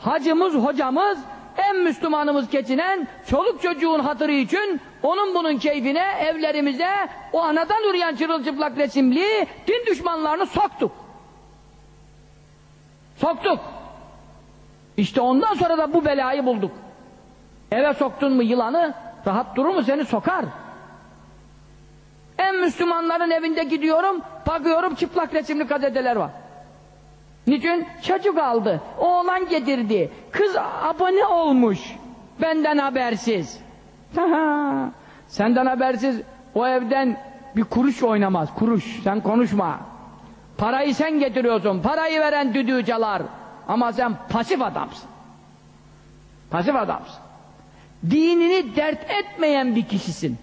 Hacımız, hocamız, en Müslümanımız geçinen çoluk çocuğun hatırı için onun bunun keyfine evlerimize o anadan ürüyen çırılçıplak resimli din düşmanlarını soktuk. Soktuk. İşte ondan sonra da bu belayı bulduk. Eve soktun mu yılanı rahat durur mu seni sokar. En Müslümanların evinde gidiyorum bakıyorum çıplak resimli gazeteler var. Niçin? Çocuk aldı. Oğlan getirdi. Kız abone olmuş. Benden habersiz. Senden habersiz o evden bir kuruş oynamaz. Kuruş. Sen konuşma. Parayı sen getiriyorsun. Parayı veren düdüğü çalar. Ama sen pasif adamsın. Pasif adamsın. Dinini dert etmeyen bir kişisin.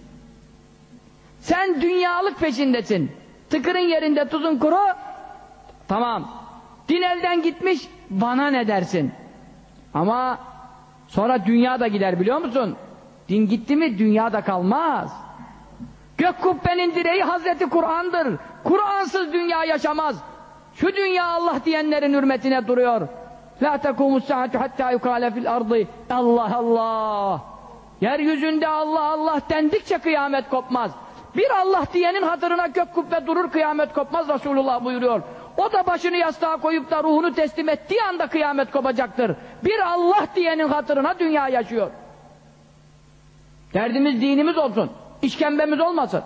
Sen dünyalık peşindesin. Tıkırın yerinde tuzun kuru. Tamam. Din elden gitmiş. Bana ne dersin? Ama sonra dünya da gider biliyor musun? Din gitti mi dünya da kalmaz. Gök kubbenin direği Hazreti Kur'an'dır. Kur'ansız dünya yaşamaz. Şu dünya Allah diyenlerin hürmetine duruyor. La tekumus saatu hatta yukale fil ardı. Allah Allah. Yeryüzünde Allah Allah dendikçe kıyamet kopmaz. Bir Allah diyenin hatırına gök kubbe durur kıyamet kopmaz Resulullah buyuruyor. O da başını yastığa koyup da ruhunu teslim ettiği anda kıyamet kopacaktır. Bir Allah diyenin hatırına dünya yaşıyor. Derdimiz dinimiz olsun. İşkembemiz olmasın.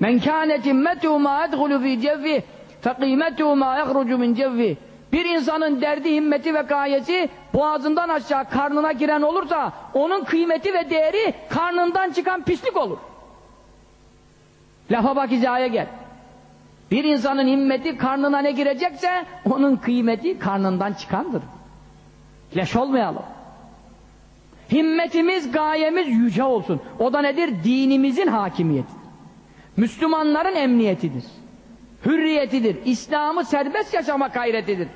Men kânet immetuhu mâ edhulu fî cevvih fekîmetuhu mâ yahrucu min bir insanın derdi, himmeti ve gayesi boğazından aşağı karnına giren olursa onun kıymeti ve değeri karnından çıkan pislik olur. Lafa bak hizaya gel. Bir insanın himmeti karnına ne girecekse onun kıymeti karnından çıkandır. Leş olmayalım. Himmetimiz, gayemiz yüce olsun. O da nedir? Dinimizin hakimiyetidir. Müslümanların emniyetidir. Hürriyetidir. İslam'ı serbest yaşama gayretidir.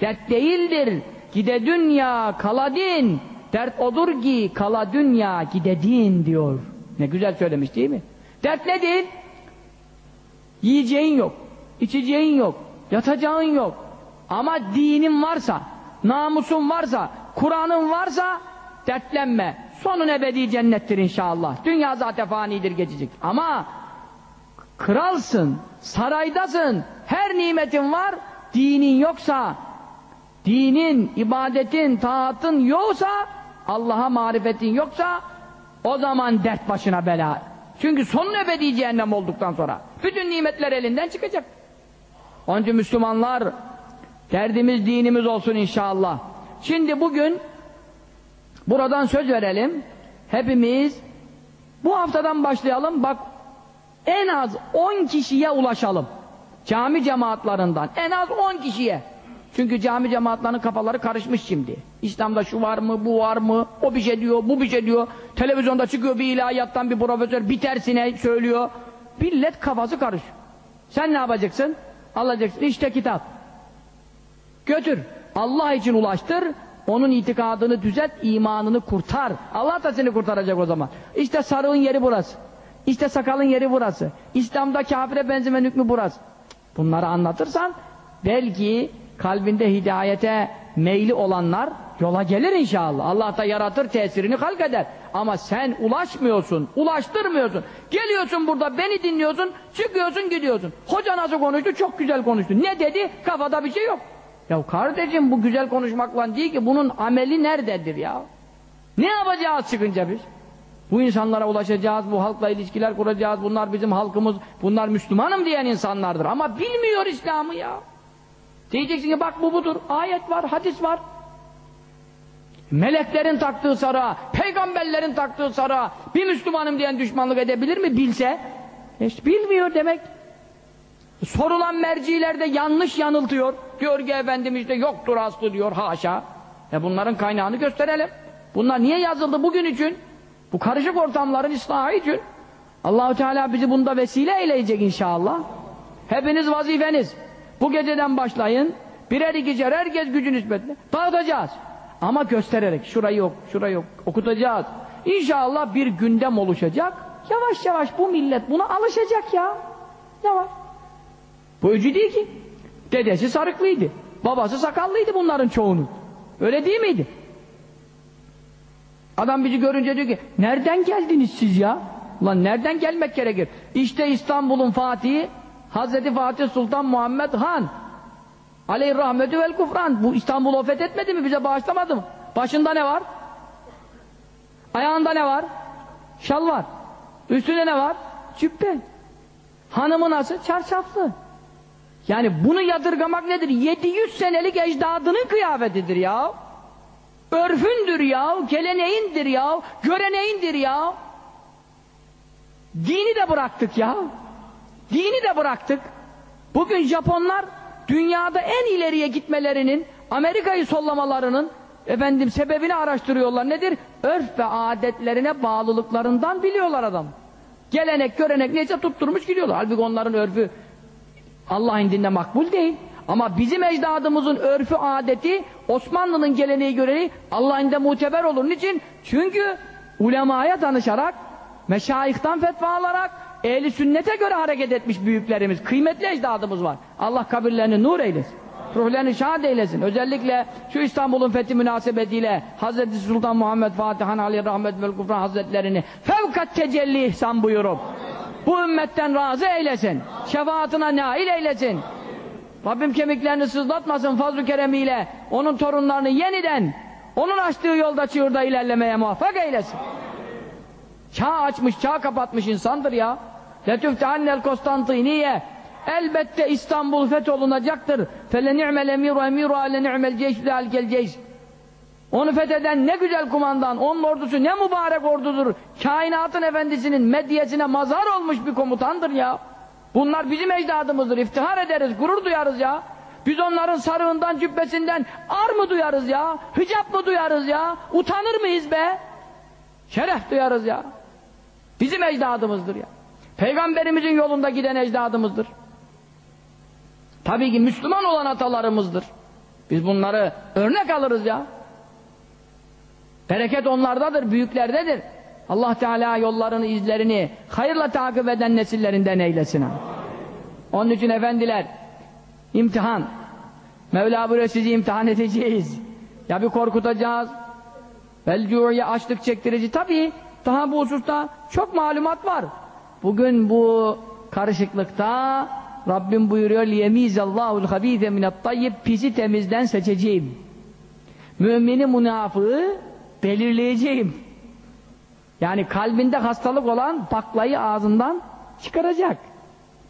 Dert değildir. Gide dünya kaladin. Dert odur ki kala dünya gidedin diyor. Ne güzel söylemiş değil mi? Dert ne değil? Yiyeceğin yok, içeceğin yok, yatacağın yok. Ama dinin varsa, namusun varsa, Kur'an'ın varsa dertlenme. Sonun ebedi cennettir inşallah. Dünya zaten fanidir geçecek. Ama kralsın, saraydasın, her nimetin var, dinin yoksa, dinin, ibadetin, taatın yoksa, Allah'a marifetin yoksa, o zaman dert başına bela. Çünkü sonun ebedi cehennem olduktan sonra bütün nimetler elinden çıkacak. Onun için Müslümanlar derdimiz dinimiz olsun inşallah. Şimdi bugün buradan söz verelim. Hepimiz bu haftadan başlayalım. Bak en az 10 kişiye ulaşalım. Cami cemaatlarından en az 10 kişiye. Çünkü cami cemaatlerinin kafaları karışmış şimdi. İslam'da şu var mı, bu var mı, o bir şey diyor, bu bir şey diyor. Televizyonda çıkıyor bir ilahiyattan bir profesör bir tersine söylüyor. Millet kafası karış. Sen ne yapacaksın? Alacaksın işte kitap. Götür. Allah için ulaştır. Onun itikadını düzelt, imanını kurtar. Allah da seni kurtaracak o zaman. İşte sarığın yeri burası. İşte sakalın yeri burası. İslam'da kafire benzemen hükmü burası. Bunları anlatırsan belki kalbinde hidayete meyli olanlar yola gelir inşallah. Allah da yaratır tesirini halk eder. Ama sen ulaşmıyorsun, ulaştırmıyorsun. Geliyorsun burada beni dinliyorsun, çıkıyorsun gidiyorsun. Hoca nasıl konuştu? Çok güzel konuştu. Ne dedi? Kafada bir şey yok. Ya kardeşim bu güzel konuşmakla değil ki bunun ameli nerededir ya? Ne yapacağız çıkınca biz? Bu insanlara ulaşacağız, bu halkla ilişkiler kuracağız, bunlar bizim halkımız, bunlar Müslümanım diyen insanlardır. Ama bilmiyor İslam'ı ya. Diyeceksin ki bak bu budur. Ayet var, hadis var. Meleklerin taktığı sarığa, peygamberlerin taktığı sarığa bir Müslümanım diyen düşmanlık edebilir mi? Bilse. İşte bilmiyor demek. Sorulan mercilerde yanlış yanıltıyor. Ki efendim işte yoktur aslı diyor haşa. E bunların kaynağını gösterelim. Bunlar niye yazıldı bugün için? Bu karışık ortamların ıslahı için. Allahu Teala bizi bunda vesile eyleyecek inşallah. Hepiniz vazifeniz. Bu geceden başlayın. Birer ikişer herkes gücü nispetle dağıtacağız. Ama göstererek şurayı yok, şurayı yok okutacağız. İnşallah bir gündem oluşacak. Yavaş yavaş bu millet buna alışacak ya. Yavaş. Bu öcü değil ki. Dedesi sarıklıydı. Babası sakallıydı bunların çoğunun. Öyle değil miydi? Adam bizi görünce diyor ki nereden geldiniz siz ya? Ulan nereden gelmek gerekir? İşte İstanbul'un Fatihi Hazreti Fatih Sultan Muhammed Han Aleyh rahmetü vel kufran. Bu İstanbul'u fethetmedi mi? Bize bağışlamadı mı? Başında ne var? Ayağında ne var? Şal var. Üstünde ne var? Cübbe. Hanımı nasıl? Çarşaflı. Yani bunu yadırgamak nedir? 700 senelik ecdadının kıyafetidir ya. Örfündür ya, geleneğindir ya, göreneğindir ya. Dini de bıraktık ya. Dini de bıraktık. Bugün Japonlar dünyada en ileriye gitmelerinin, Amerika'yı sollamalarının efendim sebebini araştırıyorlar. Nedir? Örf ve adetlerine bağlılıklarından biliyorlar adam. Gelenek, görenek neyse tutturmuş gidiyorlar. Halbuki onların örfü Allah indinde makbul değil. Ama bizim ecdadımızın örfü adeti Osmanlı'nın geleneği göreneği Allah indinde muteber olur. Niçin? Çünkü ulemaya danışarak meşayihtan fetva alarak ehli sünnete göre hareket etmiş büyüklerimiz, kıymetli ecdadımız var. Allah kabirlerini nur eylesin. Ruhlarını şahit eylesin. Özellikle şu İstanbul'un fethi münasebetiyle Hazreti Sultan Muhammed Fatihan Ali Rahmet ve Kufran Hazretlerini fevkat tecelli ihsan buyurup bu ümmetten razı eylesin. Şefaatine nail eylesin. Rabbim kemiklerini sızlatmasın fazl-ı keremiyle onun torunlarını yeniden onun açtığı yolda çığırda ilerlemeye muvaffak eylesin. Çağ açmış, çağ kapatmış insandır ya. Letüftehannel Konstantiniye Elbette İstanbul fetholunacaktır. Fele ni'mel emiru emiru ale ni'mel ceyş lealkel ceyş. Onu fetheden ne güzel kumandan, onun ordusu ne mübarek ordudur. Kainatın efendisinin medyesine mazhar olmuş bir komutandır ya. Bunlar bizim ecdadımızdır. İftihar ederiz, gurur duyarız ya. Biz onların sarığından, cübbesinden ar mı duyarız ya? Hicap mı duyarız ya? Utanır mıyız be? Şeref duyarız ya. Bizim ecdadımızdır ya. Peygamberimizin yolunda giden ecdadımızdır. Tabii ki Müslüman olan atalarımızdır. Biz bunları örnek alırız ya. Bereket onlardadır, büyüklerdedir. Allah Teala yollarını, izlerini hayırla takip eden nesillerinden eylesin. Onun için efendiler, imtihan. Mevla buyuruyor sizi imtihan edeceğiz. Ya bir korkutacağız. Velcu'ya açlık çektirici. Tabii daha bu hususta çok malumat var. Bugün bu karışıklıkta Rabbim buyuruyor liyemizallahul habise minettayyib pisi temizden seçeceğim. Mümini münafığı belirleyeceğim. Yani kalbinde hastalık olan baklayı ağzından çıkaracak.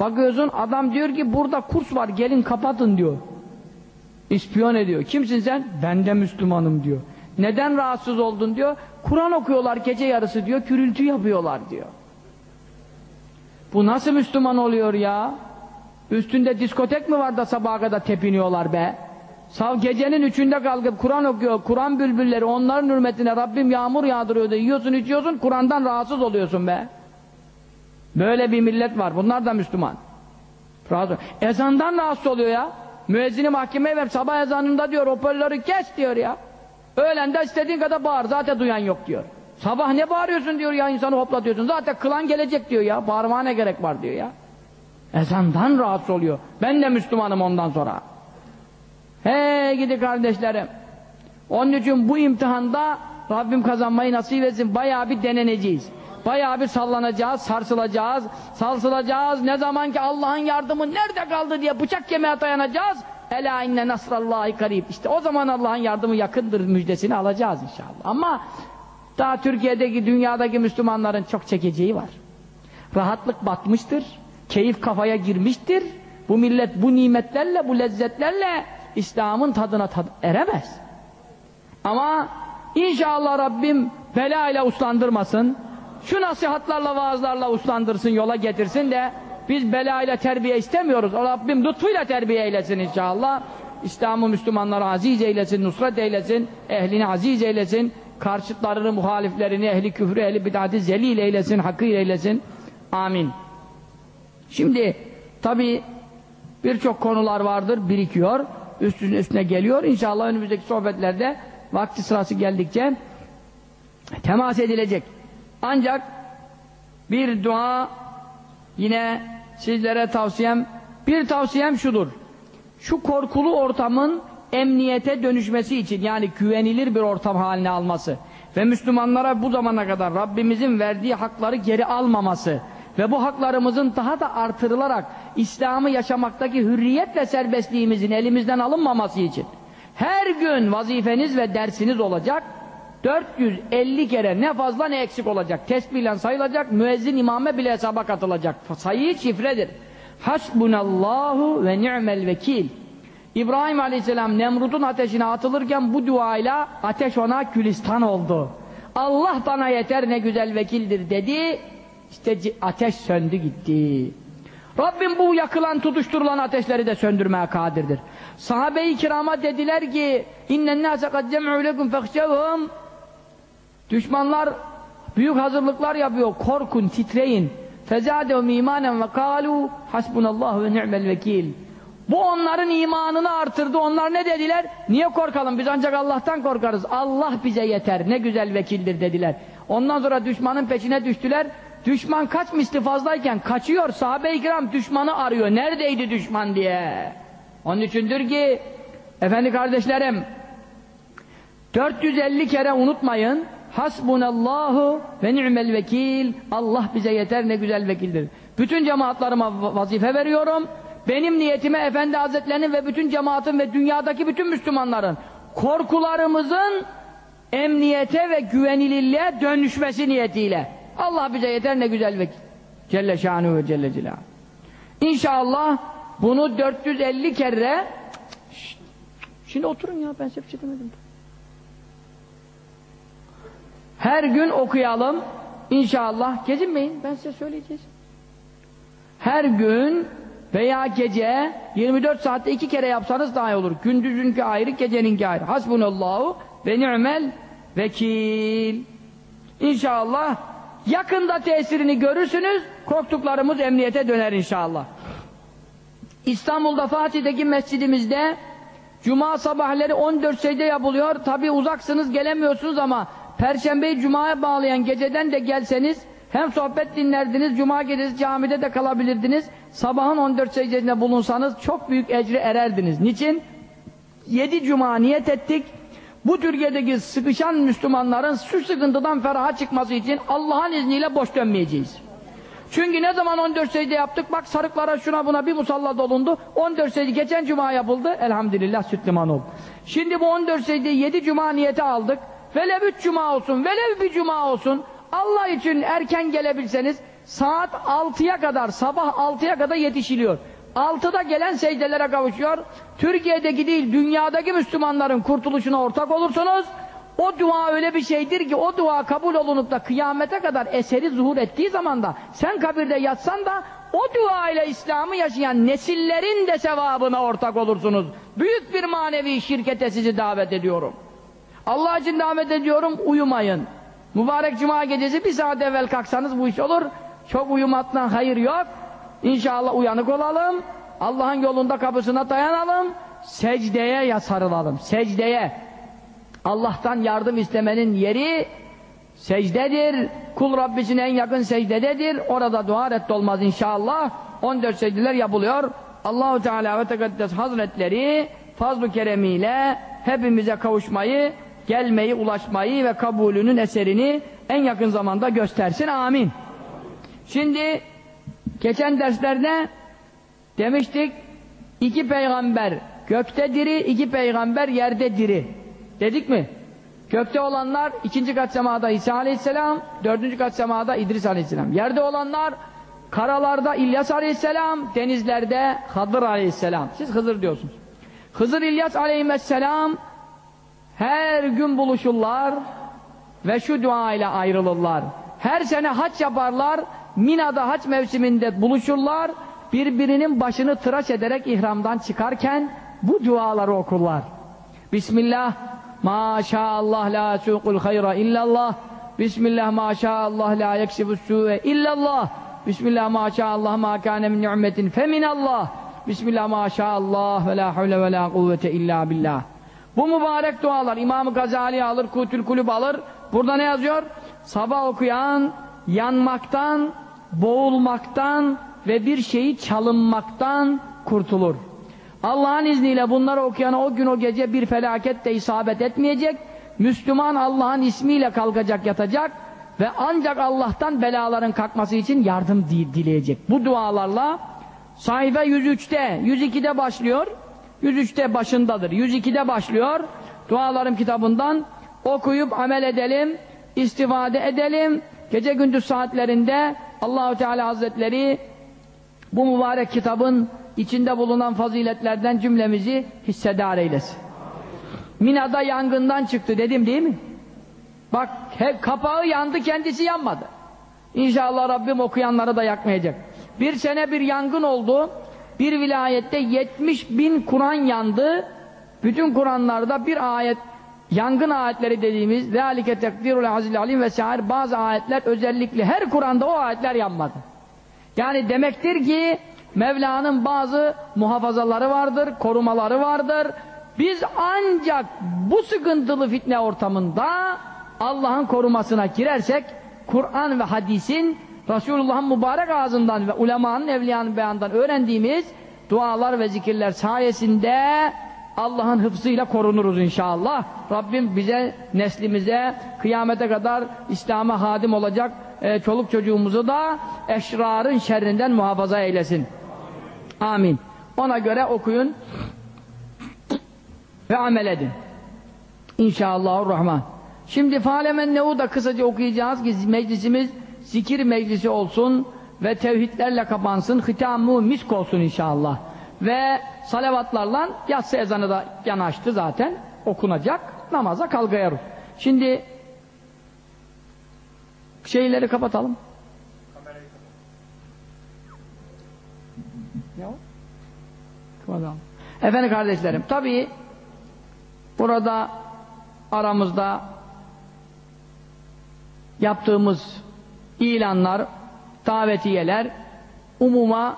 Bakıyorsun adam diyor ki burada kurs var gelin kapatın diyor. İspiyon ediyor. Kimsin sen? Ben de Müslümanım diyor. Neden rahatsız oldun diyor. Kur'an okuyorlar gece yarısı diyor. Kürültü yapıyorlar diyor. Bu nasıl Müslüman oluyor ya? Üstünde diskotek mi var da sabaha kadar tepiniyorlar be? Sav gecenin üçünde kalkıp Kur'an okuyor. Kur'an bülbülleri onların hürmetine Rabbim yağmur yağdırıyor da yiyorsun içiyorsun Kur'an'dan rahatsız oluyorsun be. Böyle bir millet var. Bunlar da Müslüman. Rahatsız. Ezandan rahatsız oluyor ya. Müezzini mahkemeye ver. Sabah ezanında diyor hoparlörü kes diyor ya. Öğlende istediğin kadar bağır. Zaten duyan yok diyor. Sabah ne bağırıyorsun diyor ya insanı hoplatıyorsun. Zaten kılan gelecek diyor ya. Bağırmaya ne gerek var diyor ya. Ezandan rahatsız oluyor. Ben de Müslümanım ondan sonra. Hey gidi kardeşlerim. Onun için bu imtihanda Rabbim kazanmayı nasip etsin. Bayağı bir deneneceğiz. Bayağı bir sallanacağız, sarsılacağız, sarsılacağız. Ne zaman ki Allah'ın yardımı nerede kaldı diye bıçak kemiğe dayanacağız. Ela inne nasrallahi karib. İşte o zaman Allah'ın yardımı yakındır müjdesini alacağız inşallah. Ama daha Türkiye'deki, dünyadaki Müslümanların çok çekeceği var. Rahatlık batmıştır. Keyif kafaya girmiştir. Bu millet bu nimetlerle, bu lezzetlerle İslam'ın tadına tad eremez. Ama inşallah Rabbim bela ile uslandırmasın. Şu nasihatlarla, vaazlarla uslandırsın, yola getirsin de biz bela ile terbiye istemiyoruz. O Rabbim lütfuyla terbiye eylesin inşallah. İslam'ı Müslümanları aziz eylesin, nusret eylesin, ehlini aziz eylesin, karşıtlarını, muhaliflerini, ehli küfrü, ehli bid'ati zelil eylesin, hakir eylesin. Amin. Şimdi tabi birçok konular vardır, birikiyor, üstüne üstüne geliyor. İnşallah önümüzdeki sohbetlerde vakti sırası geldikçe temas edilecek. Ancak bir dua yine sizlere tavsiyem bir tavsiyem şudur. Şu korkulu ortamın emniyete dönüşmesi için yani güvenilir bir ortam haline alması ve Müslümanlara bu zamana kadar Rabbimizin verdiği hakları geri almaması ve bu haklarımızın daha da artırılarak İslam'ı yaşamaktaki hürriyet ve serbestliğimizin elimizden alınmaması için her gün vazifeniz ve dersiniz olacak. 450 kere ne fazla ne eksik olacak. Tesbihle sayılacak müezzin imame bile hesaba katılacak. Sayı şifredir. Hasbunallahu ve ni'mel vekil İbrahim Aleyhisselam Nemrut'un ateşine atılırken bu duayla ateş ona gülistan oldu. Allah bana yeter ne güzel vekildir dedi. İşte ateş söndü gitti. Rabbim bu yakılan tutuşturulan ateşleri de söndürmeye kadirdir. Sahabe-i kirama dediler ki innen nâse kad cem'û lekum Düşmanlar büyük hazırlıklar yapıyor. Korkun, titreyin. Fezâdehum imanen ve kâlû hasbunallahu ve ni'mel vekil. Bu onların imanını artırdı. Onlar ne dediler? Niye korkalım? Biz ancak Allah'tan korkarız. Allah bize yeter. Ne güzel vekildir dediler. Ondan sonra düşmanın peşine düştüler. Düşman kaç misli fazlayken kaçıyor. Sahabe-i kiram düşmanı arıyor. Neredeydi düşman diye. Onun içindir ki efendi kardeşlerim 450 kere unutmayın. Hasbunallahu ve ni'mel vekil. Allah bize yeter ne güzel vekildir. Bütün cemaatlarıma vazife veriyorum. Benim niyetime Efendi Hazretlerinin ve bütün cemaatin ve dünyadaki bütün Müslümanların korkularımızın emniyete ve güvenilirliğe dönüşmesi niyetiyle. Allah bize yeter ne güzel vekil. Celle şanu ve celle cilah. İnşallah bunu 450 kere Şimdi oturun ya ben size bir şey demedim. Her gün okuyalım. İnşallah. Gezinmeyin. Ben size söyleyeceğiz. Her gün veya gece 24 saatte iki kere yapsanız daha iyi olur. Gündüzünkü ayrı, geceninki ayrı. Hasbunallahu ve ni'mel vekil. İnşallah yakında tesirini görürsünüz. Korktuklarımız emniyete döner inşallah. İstanbul'da Fatih'teki mescidimizde Cuma sabahları 14 secde yapılıyor. Tabi uzaksınız gelemiyorsunuz ama Perşembeyi Cuma'ya bağlayan geceden de gelseniz hem sohbet dinlerdiniz, Cuma gecesi camide de kalabilirdiniz. Sabahın 14 secdesinde bulunsanız çok büyük ecre ererdiniz. Niçin? 7 Cuma niyet ettik. Bu Türkiye'deki sıkışan Müslümanların şu sıkıntıdan feraha çıkması için Allah'ın izniyle boş dönmeyeceğiz. Çünkü ne zaman 14 secde yaptık, bak sarıklara şuna buna bir musalla dolundu. 14 secde geçen cuma yapıldı. Elhamdülillah süt liman. Şimdi bu 14 secdeyi 7 cuma niyeti aldık. Velev 3 cuma olsun, velev bir cuma olsun. Allah için erken gelebilseniz saat 6'ya kadar, sabah 6'ya kadar yetişiliyor. 6'da gelen secdelere kavuşuyor. Türkiye'deki değil, dünyadaki Müslümanların kurtuluşuna ortak olursunuz. O dua öyle bir şeydir ki o dua kabul olunup da kıyamete kadar eseri zuhur ettiği zaman da sen kabirde yatsan da o dua ile İslam'ı yaşayan nesillerin de sevabına ortak olursunuz. Büyük bir manevi şirkete sizi davet ediyorum. Allah için davet ediyorum, uyumayın. Mübarek cuma gecesi bir saat evvel kalksanız bu iş olur. Çok uyumaktan hayır yok. İnşallah uyanık olalım. Allah'ın yolunda kapısına dayanalım. Secdeye sarılalım. Secdeye. Allah'tan yardım istemenin yeri secdedir. Kul Rabbisine en yakın secdededir. Orada dua reddolmaz inşallah. 14 secdeler yapılıyor. Allahu Teala ve Tekaddes Hazretleri fazl-ı keremiyle hepimize kavuşmayı, gelmeyi, ulaşmayı ve kabulünün eserini en yakın zamanda göstersin. Amin. Şimdi geçen derslerde demiştik iki peygamber gökte diri, iki peygamber yerde diri. Dedik mi? Gökte olanlar ikinci kat semada İsa aleyhisselam, dördüncü kat semada İdris aleyhisselam. Yerde olanlar karalarda İlyas aleyhisselam, denizlerde Hızır aleyhisselam. Siz Hızır diyorsunuz. Hızır İlyas aleyhisselam her gün buluşurlar ve şu dua ile ayrılırlar. Her sene haç yaparlar, Mina'da haç mevsiminde buluşurlar, birbirinin başını tıraş ederek ihramdan çıkarken bu duaları okurlar. Bismillah, maşallah la suqul hayra illallah, Bismillah maşallah la yeksibus su'e illallah, Bismillah maşallah ma kâne min ni'metin feminallah, Bismillah maşallah ve la havle ve la kuvvete illa billah. Bu mübarek dualar İmam-ı Gazali alır, Kutül Kulüp alır. Burada ne yazıyor? Sabah okuyan yanmaktan, boğulmaktan ve bir şeyi çalınmaktan kurtulur. Allah'ın izniyle bunları okuyana o gün o gece bir felaket de isabet etmeyecek. Müslüman Allah'ın ismiyle kalkacak yatacak ve ancak Allah'tan belaların kalkması için yardım dileyecek. Bu dualarla sayfa 103'te, 102'de başlıyor. 103'te başındadır. 102'de başlıyor. Dualarım kitabından okuyup amel edelim, istifade edelim. Gece gündüz saatlerinde Allahu Teala Hazretleri bu mübarek kitabın içinde bulunan faziletlerden cümlemizi hissedar eylesin. Mina'da yangından çıktı dedim değil mi? Bak hep kapağı yandı kendisi yanmadı. İnşallah Rabbim okuyanları da yakmayacak. Bir sene bir yangın oldu Bir vilayette 70 bin Kur'an yandı. Bütün Kur'anlarda bir ayet yangın ayetleri dediğimiz ذَٰلِكَ تَقْدِيرُ الْعَزِيلِ alim vesaire bazı ayetler özellikle her Kur'an'da o ayetler yanmadı. Yani demektir ki Mevla'nın bazı muhafazaları vardır, korumaları vardır. Biz ancak bu sıkıntılı fitne ortamında Allah'ın korumasına girersek Kur'an ve hadisin Resulullah'ın mübarek ağzından ve ulemanın, evliyanın beyanından öğrendiğimiz dualar ve zikirler sayesinde Allah'ın hıfzıyla korunuruz inşallah. Rabbim bize, neslimize, kıyamete kadar İslam'a hadim olacak e, çoluk çocuğumuzu da eşrarın şerrinden muhafaza eylesin. Amin. Ona göre okuyun ve amel edin. İnşallahurrahman. Şimdi Falemen Nevu da kısaca okuyacağız ki meclisimiz zikir meclisi olsun ve tevhidlerle kapansın, hitamu misk olsun inşallah. Ve salavatlarla yatsı ezanı da yanaştı zaten, okunacak, namaza kalkıyoruz. Şimdi şeyleri kapatalım. O? Kapatalım. Efendim kardeşlerim, tabii burada aramızda yaptığımız ilanlar, davetiyeler umuma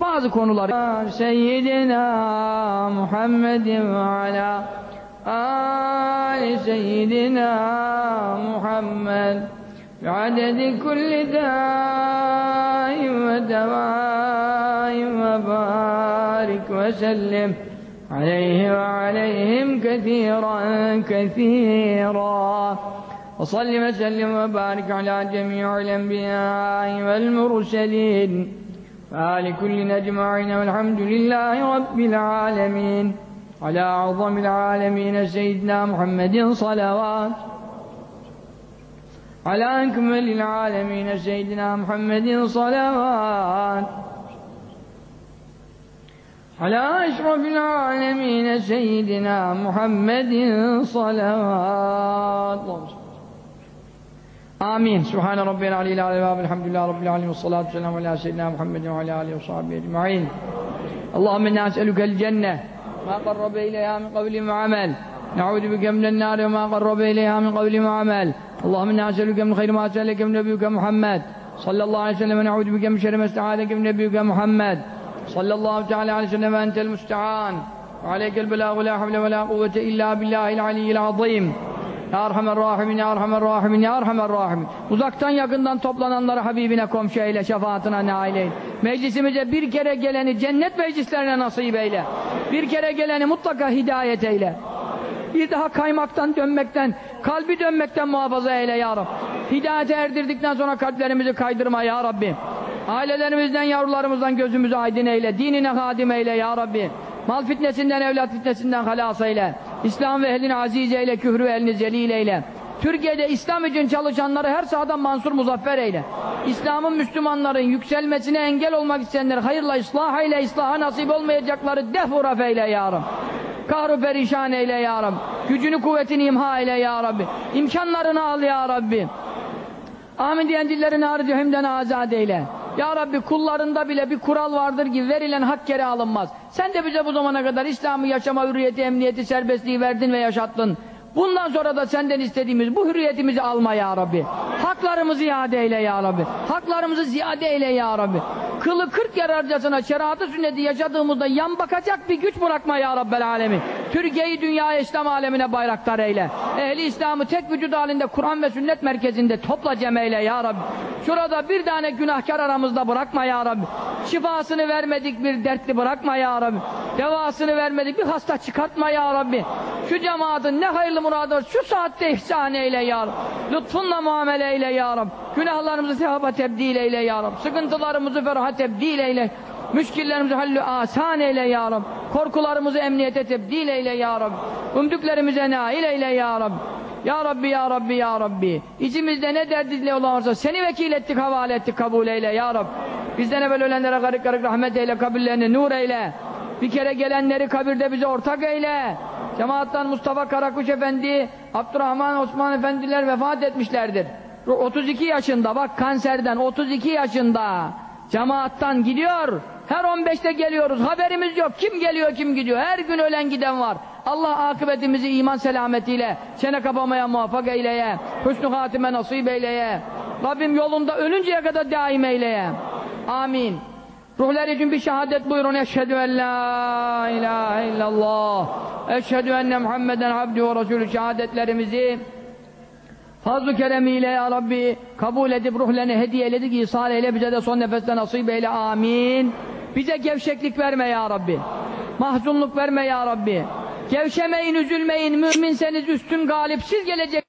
bazı konuları Seyyidina Muhammedin ve ala Ali Seyyidina Muhammed بعدد كل داء ودواء وبارك وسلم عليه وعليهم كثيرا كثيرا وصل وسلم وبارك على جميع الأنبياء والمرسلين وآل كل أجمعين والحمد لله رب العالمين على أعظم العالمين سيدنا محمد صلوات على أكمل العالمين سيدنا محمد صلوات على أشرف العالمين سيدنا محمد صلوات آمين. سبحان ربي العلي العلي الحمد لله رب العالمين. والصلاة والسلام على سيدنا محمد وعلى آله وصحبه أجمعين. اللهم إنا نسألك الجنة ما قرب إليها من قول وعمل. نعوذ بك من النار وما قرب إليها من قول وعمل. اللهم إنا نسألك من خير ما سألك من نبيك محمد. صلى الله عليه وسلم. ونعوذ بك من شر ما استعاذك من نبيك محمد. صلى الله تعالى عليه وسلم. أنت المستعان. وعليك البلاغ. ولا حول ولا قوة إلا بالله العلي العظيم. Ya Erhamer Rahimin, Ya Erhamer Rahimin, Ya Erhamer Rahimin. Uzaktan yakından toplananları Habibine komşu eyle, şefaatine nail eyle. Meclisimize bir kere geleni cennet meclislerine nasip eyle. Bir kere geleni mutlaka hidayet eyle. Bir daha kaymaktan, dönmekten, kalbi dönmekten muhafaza eyle Ya Rabbi. Hidayete erdirdikten sonra kalplerimizi kaydırma Ya Rabbi. Ailelerimizden, yavrularımızdan gözümüzü aydın eyle. Dinine hadim eyle Ya Rabbi. Mal fitnesinden, evlat fitnesinden halas eyle. İslam ve ehlini aziz eyle, küfrü ve elini zelil eyle. Türkiye'de İslam için çalışanları her sahadan mansur muzaffer eyle. İslam'ın Müslümanların yükselmesine engel olmak isteyenleri hayırla ıslah eyle, ıslaha nasip olmayacakları defuraf eyle ya Rabbi. Kahru perişan eyle ya Rabbi. Gücünü kuvvetini imha eyle ya Rabbi. İmkanlarını al ya Rabbi. Amin diyen dillerini harcı hemden azad eyle. Ya Rabbi kullarında bile bir kural vardır ki verilen hak geri alınmaz. Sen de bize bu zamana kadar İslam'ı yaşama hürriyeti, emniyeti, serbestliği verdin ve yaşattın. Bundan sonra da senden istediğimiz bu hürriyetimizi alma ya Rabbi. Haklarımızı iade eyle ya Rabbi. Haklarımızı ziyade eyle ya Rabbi. kılı kırk yararcasına şeriatı sünneti yaşadığımızda yan bakacak bir güç bırakma ya Rabbel Alemin. Türkiye'yi dünyaya İslam alemine bayraktar eyle. Ehli İslam'ı tek vücut halinde Kur'an ve sünnet merkezinde topla cem ya Rabbi. Şurada bir tane günahkar aramızda bırakma ya Rabbi. Şifasını vermedik bir dertli bırakma ya Rabbi. Devasını vermedik bir hasta çıkartma ya Rabbi. Şu cemaatin ne hayırlı muradı şu saatte ihsan eyle ya Rabbi. Lütfunla muamele eyle ya Rabbi. Günahlarımızı sevaba tebdil eyle ya Rabbi. Sıkıntılarımızı feraha tebdil eyle. Müşkillerimizi hallü asan eyle ya Rabbi. Korkularımızı emniyete tebdil eyle ya Rabbi. Umdüklerimize nail eyle ya Rabbi. Ya Rabbi ya Rabbi ya Rabbi. İçimizde ne derdizle olan varsa seni vekil ettik havale ettik kabul eyle ya Rabbi. Bizden evvel ölenlere garip garip rahmet eyle kabirlerini nur eyle. Bir kere gelenleri kabirde bize ortak eyle. Cemaattan Mustafa Karakuş Efendi, Abdurrahman Osman Efendiler vefat etmişlerdir. 32 yaşında bak kanserden 32 yaşında cemaattan gidiyor. Her 15'te geliyoruz. Haberimiz yok. Kim geliyor kim gidiyor. Her gün ölen giden var. Allah akıbetimizi iman selametiyle çene kapamaya muvaffak eyleye. Hüsnü hatime nasip eyleye. Rabbim yolunda ölünceye kadar daim eyleye. Amin. Ruhlar için bir şehadet buyurun. Eşhedü en la ilahe illallah. Eşhedü enne Muhammeden abdü ve resulü şehadetlerimizi Fazl-ı keremiyle ya Rabbi kabul edip ruhlarını hediye eyledik, ihsal eyle, bize de son nefeste nasip eyle, amin. Bize gevşeklik verme ya Rabbi. Mahzunluk verme ya Rabbi. Gevşemeyin, üzülmeyin, müminseniz üstün galip, siz gelecek.